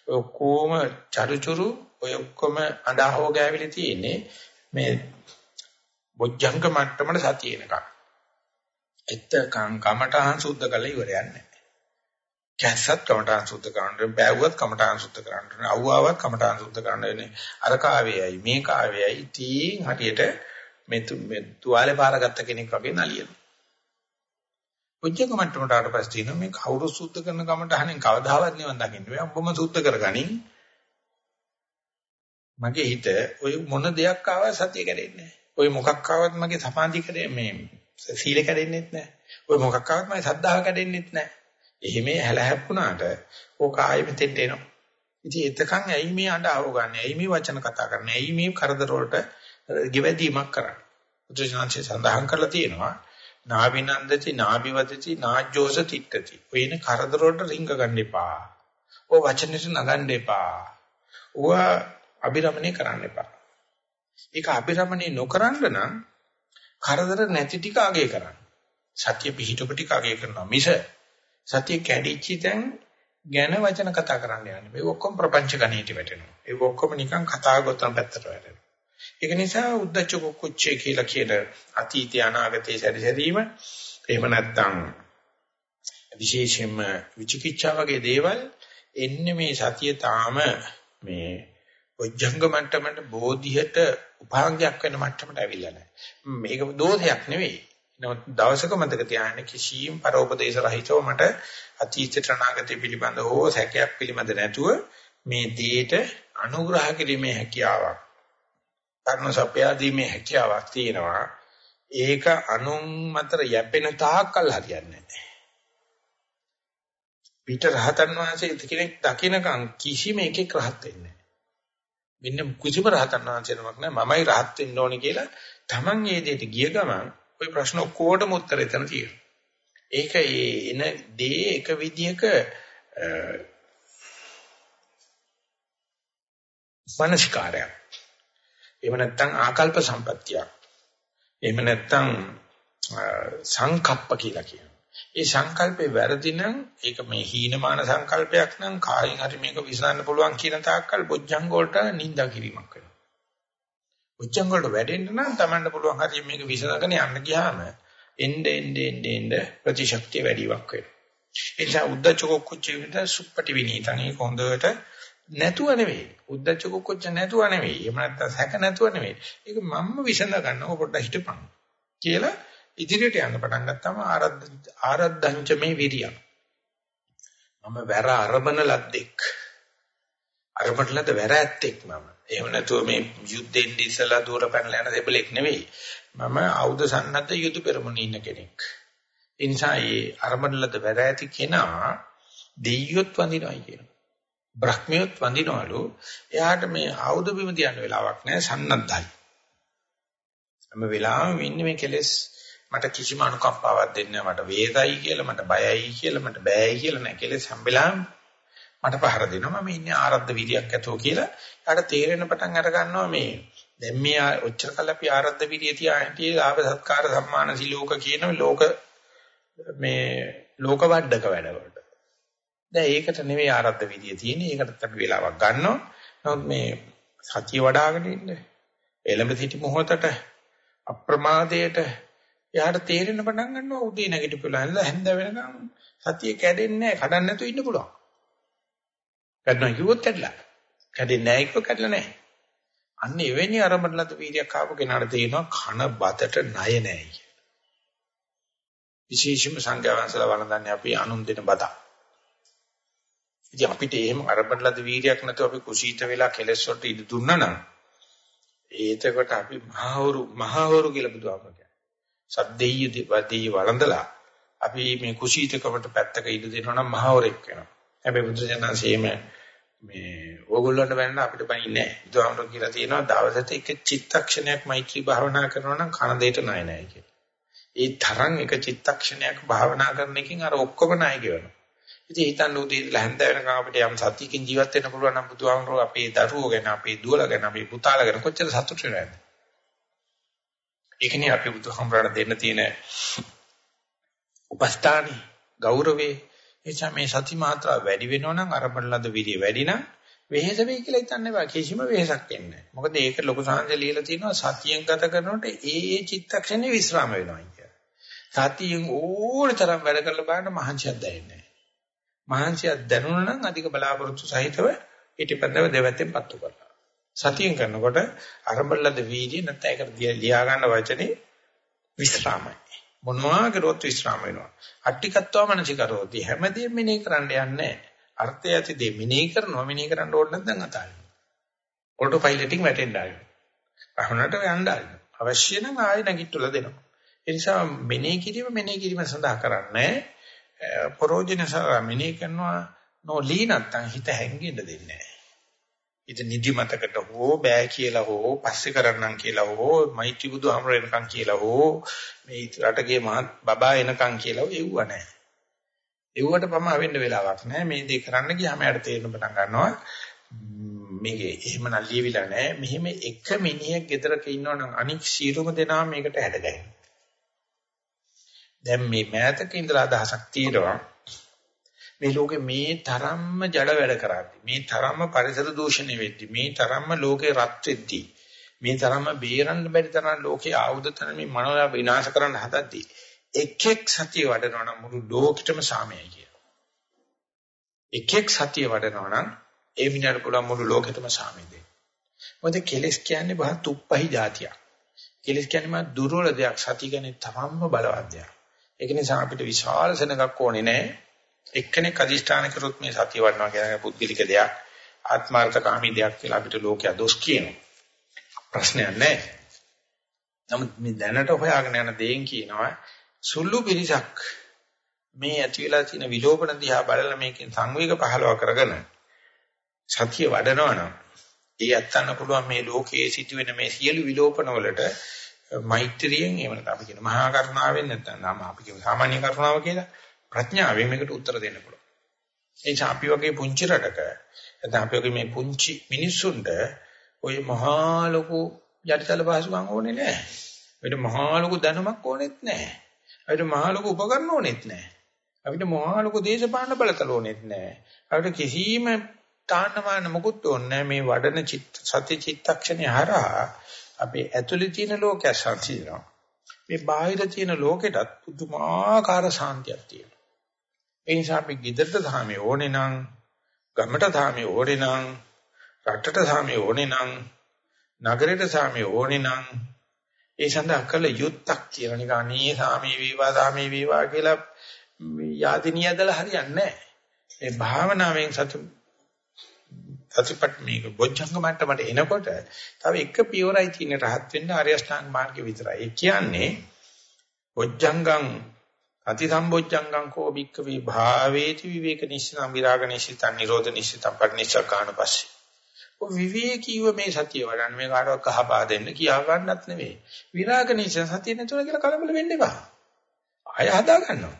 ඔය ඔක්කොම චරුචරු ඔය ඔක්කොම අඬහව ගෑවිලි තියෙන්නේ මේ බොජ්ජංග මට්ටමට සතිය එනකම් එත්තකම් කමඨහං සුද්ධ කළා ඉවරයක් නැහැ. කැස්සත් කමඨාන් සුද්ධ කරන්න බෑවුවත් කමඨාන් සුද්ධ කරන්න අවුවාවත් කමඨාන් සුද්ධ කරන්න වෙන්නේ අර කාවේයයි මේ කාවේයයි තීන් හටියට මේ මේ තුවාලේ පාරගත්ත කෙනෙක් වගේ නලියනවා උච්චක මට්ටමට ආවට පස්සේ තියෙනවා මේ කවුරු සුද්ධ කරන කමඨහනෙන් කවදාවත් නිවන් දකින්න බෑ. උඹම සුද්ධ කරගනින්. මගේ හිත ඔය මොන දෙයක් ආවත් සතිය කැඩෙන්නේ ඔය මොකක් ආවත් මගේ සමාධි කැඩෙන්නේ මේ සීල කැඩෙන්නේත් නැහැ ඔය මොකක් ආවත් මගේ සද්ධාව කැඩෙන්නේත් නැහැ එහෙම හැලහැප්පුණාට ඕක ආයෙ මෙතෙන්ට එනවා. ඉතින් එතකන් ඇයි මේ අඬ ආව ගන්න? ඇයි මේ වචන කතා කරන්නේ? ඇයි මේ කරදර වලට ගෙවැදීමක් කරන්නේ? බුදුසසුනේ සඳහන් කරලා තියෙනවා නාවිනන්දති නාභිවදති නාජ්ජෝස තිට්ඨති. ඔයන කරදර වලට රිංග ගන්න එපා. ඔය වචනෙට නගන්න එපා. ඔය අභිරමණය කරන්න එපා. ඒක අභිරමණය නොකරන්න නම් කරදර නැති ටික අගය කරන්න. සත්‍ය පිහිටුප ටික අගය කරනවා. මිස සතිය කැඩිච්ච තැන් ගැන වචන කතා කරන්න යන්නේ. මේ ඔක්කොම ප්‍රපංච ගණීට වැටෙනවා. ඒ ඔක්කොම නිකන් කතා ගොතන පැත්තට වැටෙනවා. ඒක නිසා උද්දච්ච කුච්චේ කියලා කියන අතීතය අනාගතය සැරිසැරීම එහෙම නැත්නම් විශේෂයෙන්ම විචිකිච්ඡා වගේ දේවල් එන්නේ මේ සතිය තාම මේ ඔජ්ජංග මට්ටමට බෝධියට උපාංගයක් වෙන මට්ටමට ඇවිල්ලා නැහැ. මේක දෝෂයක් නෙවෙයි. නමුත් දවසක මතක තියාගන්න කිසියම් පරෝපදේශ රහිතව මට අතීත අනාගතය පිළිබඳ හෝ සැකයක් පිළිබඳ නැතුව මේ දේට අනුග්‍රහ කිරීමේ හැකියාවක් කර්ණ සපයාදීමේ හැකියාවක් තියෙනවා ඒක අනුන් මතර යැපෙන තාක්කල් හරියන්නේ නැහැ පිට රහතන් වහන්සේ කෙනෙක් දකින්නකම් කිසිම එකෙක් රහත් වෙන්නේ නැහැ මෙන්න කිසිම රහතන් වහන්සේ නමක් නැහැ මමයි රහත් වෙන්න ඕනේ කියලා Taman මේ දෙයට ගිය ගමන් ওই ප්‍රශ්න ඔක්කොටම උත්තර එතන තියෙනවා. ඒක එන දේ එක විදියක මනස්කාරයක්. එහෙම නැත්නම් ආකල්ප සම්පත්තියක්. එහෙම නැත්නම් සංකප්ප කියලා කියනවා. ඒ සංකල්පේ වැරදි නම් ඒක මේ හීනමාන සංකල්පයක් නම් කායින් හරි මේක විසඳන්න පුළුවන් කියන තාක්කල් බොජ්ජංග වලට නිඳා කිරීමක් වෙනවා. උච්චංග වලට වැඩෙන්න නම් Tamanne පුළුවන් හරිය මේක විසඳගෙන යන්න ගියාම එnde ende ende ende ප්‍රතිශක්තිය වැඩිවක් වෙනවා. ඒ නිසා උද්දච්ච කුච්ච විද සුප්පටි විනීතං ඒක හොඳට නැතුව නෙවෙයි. උද්දච්ච කුච්ච නැතුව නෙවෙයි. එහෙම නැත්නම් සැක නැතුව නෙවෙයි. ඒක මම්ම විසඳ ගන්නව පොඩ්ඩක් හිටපන් කියලා ඉදිරියට යන්න පටන් ගත්තාම ආරද්ධ ආරද්ධංච මේ විරිය. මම වැර අරබන ලද්දෙක්. අරමටලද වැර ඇත්තෙක් මම. එහෙම නැතුව මේ යුද්ධෙන් ඉස්සලා දුර පැනලා යන දෙබලෙක් නෙවෙයි. මම ආයුධ සන්නද්ධ යුද පෙරමුණේ ඉන්න කෙනෙක්. ඒ නිසා මේ අරමටලද වැර ඇති කෙනා දෙයියොත් වඳිනවයි කියනවා. බ්‍රහ්මියොත් වඳිනවලු. එයාට මේ ආයුධ බිම තියන්න වෙලාවක් නැහැ සන්නද්ධයි. හැම වෙලාවෙම ඉන්නේ මේ කෙලෙස් මට කිසිම අනුකම්පාවක් දෙන්නේ මට වේදයි කියලා මට බයයි කියලා මට බෑයි කියලා නැහැ. කෙලෙස් හැම වෙලාවෙම මට පහර දෙනවා. මම ඉන්නේ ආරද්ධ විරියක් ඇතෝ කියලා. යාට තේරෙන පටන් අර ගන්නවා මේ දැන් මේ ඔච්චර කල් අපි ආරද්ධ විරිය තියා හිටියේ ලාභ සත්කාර සම්මාන සිලෝක කියන ලෝක මේ ලෝක වඩක වැඩවලට. දැන් ඒකට නෙවෙයි ආරද්ධ විරිය තියෙන්නේ. ඒකටත් අපි වෙලාවක් ගන්නවා. නමුත් මේ සතිය වඩ아가න ඉන්නේ. එළඹ සිටි මොහොතට අප්‍රමාදයට එයාට තේරෙන පටන් ගන්නවා උදේ නැගිටපුලා ඉඳලා හැන්ද වෙනකම් සතිය කැඩෙන්නේ නැහැ කඩන්න නැතුව ඉන්න පුළුවන්. කඩනවා කිව්වොත් කැඩලා. කැඩෙන්නේ නැහැ කිව්වොත් කැඩලා නැහැ. අන්න එවැනි අරමුණලද වීර්යයක් ආපු කෙනාට තේරෙනවා කන බතට ණය නැහැ කිය. විශේෂම සංඝවංශල වළඳන්නේ අපි අනුන් දෙන බත. ඉතින් අපිට එහෙම අරමුණලද වීර්යයක් නැතුව අපි කුසීත වෙලා කෙලෙස් වලට ඉඳ දුන්නා නම් ඒතකොට අපි මහවරු මහවරු කියලා බුදුහාමර කියනවා. සද්දෙය්‍ය වදී වළඳලා අපි මේ කුසීතකමට පැත්තක ඉඳ දෙනවා නම් මහවරෙක් වෙනවා. හැබැයි බුදුසෙනාසීම මේ ඕගොල්ලන්ට වෙන්න අපිට බයින්නේ නැහැ. බුදුහාමර කියලා තියෙනවා දවසට එක චිත්තක්ෂණයක් මෛත්‍රී භාවනා කරනවා නම් කන දෙයට ණය නැහැ කියලා. ඒ තරම් එක චිත්තක්ෂණයක් භාවනා කරන එකකින් අර ඔක්කොම ණය ගෙවනවා. ඉතින් හිතන්න උදේ ඉඳලා හැන්ද වෙනකම් අපිට යම් සතියකින් ජීවත් වෙන්න පුළුවන් නම් බුදුහාමුදුරුවෝ අපේ දරුවෝ ගැන අපේ දුවලා ගැන අපේ පුතාලා ගැන කොච්චර සතුටු වෙනවද? ඒකනේ අපි බුදුහාමුදුරණ දෙන්න තියෙන උපස්ථානි ගෞරවේ එචා මේ සති මාත්‍රා වැඩි වෙනවා නම් අරබලද විරිය වැඩි නම් වෙහෙස වෙයි කියලා හිතන්න එපා කිසිම වෙහෙසක් එන්නේ නැහැ. මොකද ඒක ලොකු සංහය ලියලා තියෙනවා සතියෙන් ගත කරනකොට ඒ ඒ චිත්තක්ෂණේ විස්්‍රාම වෙනවා කියලා. සතියෙන් ඕන තරම් වැඩ කරලා බලන්න මහන්සියක් දැනෙන්නේ මහන්සියක් දැනුණා නම් අධික බලාපොරොත්තු සහිතව ඊටපන්දව දෙවැත්තෙන් පත්තු කරනවා. සතියෙන් කරනකොට අරඹලද වීර්ය නැත්නම් ඒකට ලියා ගන්න වචනේ විස්රාමයි. මොනවා කරුවත් විස්රාම වෙනවා. අට්ටිකත්ව මනසිකරෝති හැමදේම මෙනෙහි කරන්න යන්නේ අර්ථය ඇති දේ මෙනෙහි කරනවා මෙනෙහි කරන්න ඕන නැත්නම් අතාරිනවා. ඔටෝ පයිලටින් වැටෙන්න ආරිනවා. අහුනට යන්න ආරිනවා. අවශ්‍ය නම් ආයෙ නැගිටලා දෙනවා. ඒ නිසා මෙනෙහි කිරීම මෙනෙහි කිරීම සඳහා කරන්නේ පරෝජන සාමිනේ කරනවා නොලී නැත්තම් හිත හැංගෙන්න දෙන්නේ නැහැ. හිත නිදිමතකට හෝ බෑ කියලා හෝ පස්සේ කරන්නම් කියලා හෝ මෛත්‍රී බුදුහමර එනකම් කියලා හෝ මේ රටගේ මහත් බබා එනකම් කියලා එව්ව නැහැ. එව්වට පම වෙන්න වෙලාවක් නැහැ. මේ දේ කරන්න ගියාම යාට තේරෙන්න පටන් ගන්නවා. මේකේ එහෙම නල්ලියවිලා නැහැ. මෙහෙම එක මිනිහෙක් ගෙදරක ඉන්නවනම් අනික් සීරුම දෙනා මේකට හැදගැහෙනවා. දැන් මේ මෑතක ඉඳලා අදහසක් තියෙනවා මේ ලෝකේ මේ තරම්ම ජඩ වැඩ කරද්දි මේ තරම්ම පරිසර දූෂණය වෙද්දි මේ තරම්ම ලෝකේ රත් වෙද්දි මේ තරම්ම බේරන්න බැරි තරම් ලෝකේ ආයුධ තන මේ මනෝල විනාශ කරන්න හදද්දි එක් එක් සතිය වඩනවා නම් මුළු ලෝකෙටම සාමයයි කියනවා එක් එක් සතිය වඩනවා නම් ඒ විනාඩ පුළුවන් මුළු ලෝකෙටම සාමය දෙන්න. මොකද කෙලස් කියන්නේ බහ තුප්පහි જાතියක්. කෙලස් කියන්නේ මා දුර්වල දෙයක්. සතිය කියන්නේ තමන්ම බලවත් දෙයක්. ඒක නිසා අපිට විශාල සෙනඟක් ඕනේ නැහැ. එක්කෙනෙක් අදිෂ්ඨාන කරොත් මේ සතිය වඩනවා කියන පුද්ගලික දෙයක්, ආත්මార్థකාමී දෙයක් කියලා අපිට ලෝකයා දොස් කියනවා. ප්‍රශ්නයක් නැහැ. නමුත් මේ දැනට හොයාගෙන යන දේෙන් කියනවා සුළු පිරිසක් මේ ඇති වෙලා තියෙන විලෝපන දිහා බලලා මේකෙන් සංවේග පහලව කරගෙන සතිය වඩනවා නම් ඒ ඇත්තන්න පුළුවන් මේ ලෝකයේ සිදුවෙන මේ සියලු විලෝපන වලට මෛත්‍රියෙන් එහෙම නැත්නම් අපි කියන මහා කරුණාවෙන් නැත්නම් අපි කියන සාමාන්‍ය කරුණාව කියලා ප්‍රඥාවෙන් මේකට උත්තර දෙන්න පුළුවන්. ඒ නිසා අපි වගේ පුංචි රටක නැත්නම් අපි වගේ මේ පුංචි මිනිස්සුන්ට ওই මහා ලොකු යටිතල පහසුකම් ඕනේ නැහැ. අපිට මහා ලොකු දැනුමක් ඕනෙත් නැහැ. අපිට මහා ලොකු උපකරණ ඕනෙත් නැහැ. අපිට මහා ලොකු දේශපාලන බලතල ඕනෙත් නැහැ. අපිට කිසිම තාන්නමාන මොකුත් ඕනේ මේ වඩන චිත්ත සති චිත්තක්ෂණේ හරහා අපේ ඇතුලේ තියෙන ලෝකයක් සංසිඳනවා. මේ බාහිර තියෙන ලෝකෙටත් පුදුමාකාර ශාන්තියක් තියෙනවා. ඒ නිසා අපි giderට ධාමේ ඕනේ නම්, ගමට ධාමේ ඕනේ නම්, රටට ධාමේ ඕනේ නම්, නගරයට ධාමේ ඕනේ නම් ඒ සඳහා කළ යුත්තක් කියලා නිකන් අනේ සාමී වේවා සාමී වේවා කියලා යාදිනියදලා හරියන්නේ නැහැ. ඒ භාවනාවෙන් සතු සතිපට්ඨ මේක බොජ්ජංග මට්ටමට එනකොට තව එක පියවරයි තියෙන රහත් වෙන්න ආර්ය අෂ්ටාංග මාර්ගේ විතරයි. ඒ කියන්නේ බොජ්ජංගං අති සම්බොජ්ජංගං කෝ භික්ඛවේ භාවේති විවේක නිශ්චිතං විරාග නිශ්චිතං නිරෝධ නිශ්චිතං පරිනිච්ඡකාණ පස්සේ. ඔය විවේකීව මේ සතිය වඩන්න මේ කාටවත් කහපා දෙන්න කියා ගන්නත් නෙවෙයි. විරාග නිශ්චිත සතිය නැතුව කියලා කලබල වෙන්න එපා. ආය හදා ගන්නවා.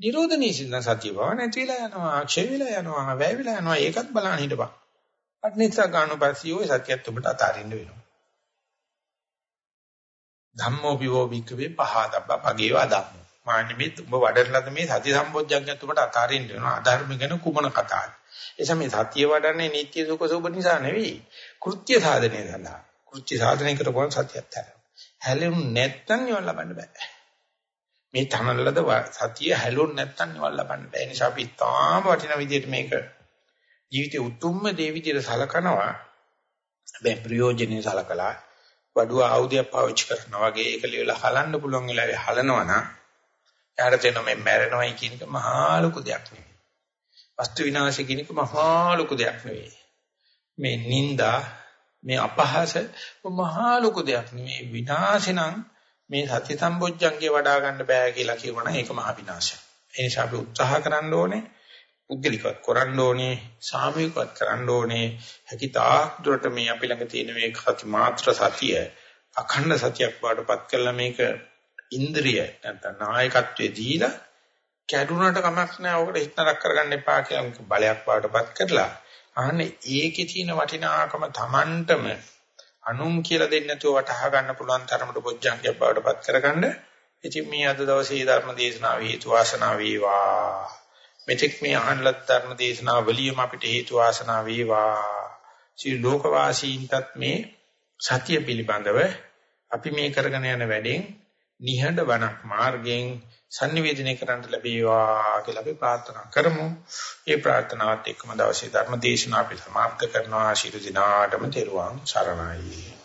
නිරෝධ නිශ්චිත සතිය බව නැති වෙලා යනවා, ක්ෂය වෙලා යනවා, වැය වෙලා යනවා. ඒකත් බලන්න හිටපන්. පරිනිච්ඡකාණ පස්සේ ඔය සතියත් ඔබට අතාරින්න වෙනවා. ධම්මෝ පිවෝ භික්ඛවේ පහදබ්බ පගේවා ධම්මෝ මාන්නේ උඹ වඩරලද මේ සති සම්පෝඥයත් උඹට අතාරින්න වෙනවා. අධර්ම ගැන කුමන කතාවද එසම මේ සතිය වඩන්නේ නිත්‍ය සුඛ සුබ නිසා නෙවෙයි. කෘත්‍ය සාධනය සඳහා. කෘත්‍ය සාධනය කරපුවම සතියත් හැරෙනවා හැලෙන්නේ නැත්නම් නිවන් ලබන්න බෑ. මේ තමලද සතිය හැලුන්නේ නැත්නම් නිවන් ලබන්න බෑ. ඒ නිසා අපි තාම වටින විදිහට මේක ජීවිතේ උතුම්ම දේ විදිහට සලකනවා. හැබැයි ප්‍රයෝජනෙ සලකලා වඩුව ආයුධයක් පාවිච්චි කරනවා වගේ ඒක ලියලා හලන්න පුළුවන් වෙලාවේ හලනවා නම් එයාට තේරෙනවා මේ මැරෙනවයි කියන එක මහා ලොකු දෙයක් නෙවෙයි. වස්තු විනාශය කියන එක මහා ලොකු දෙයක් නෙවෙයි. මේ නිന്ദා මේ අපහාස මහා ලොකු දෙයක් නෙවෙයි. විනාශනම් මේ සත්‍ය සම්බොජ්ජංගේ වඩා ගන්න බෑ කියලා කියවන එක මහා විනාශයක්. ඒ නිසා අපි උත්සාහ කරන්න ඕනේ පුද්ගලිකවත් කරන්න ඕනේ සාමූහිකවත් කරන්න ඕනේ හැකිතාක් දුරට මේ අපි ළඟ තියෙන මේ සති මාත්‍ර සතිය අඛණ්ඩ සතියක් වඩපත් කළා මේක ඉන්ද්‍රිය නැත්නම් නායකත්වයේ දීලා කැඩුනට කමක් නැහැ. ඔකට හිතනක් කරගන්න එපා කියලා බලයක් වාටපත් කරලා අහන්නේ ඒකේ තියෙන වටිනාකම Tamanටම අනුන් කියලා දෙන්නේ නැතුව වටහා ගන්න පුළුවන් තරමට බොජ්ජංගයක් බවට පත් කරගන්න. ඉතින් මේ අද දවසේ ධර්ම දේශනාව හේතු වාසනා වේවා. මෙතෙක් මේ අහන්නලත් ධර්ම දේශනාව වලියම අපිට හේතු වාසනා වේවා. සිය ලෝකවාසීන්ටත් මේ සතිය පිළිබඳව අපි මේ කරගෙන යන වැඩෙන් නිහඬ වනක් මාර්ගයෙන් sannivedana කරන්න ලැබේවා කියලා අපි ප්‍රාර්ථනා කරමු. ඒ ප්‍රාර්ථනාවත් එක්කම දවසේ ධර්ම දේශනාව අපි සමාප්ත කරනවා. ශිරු දිනාටම තෙරුවන් සරණයි.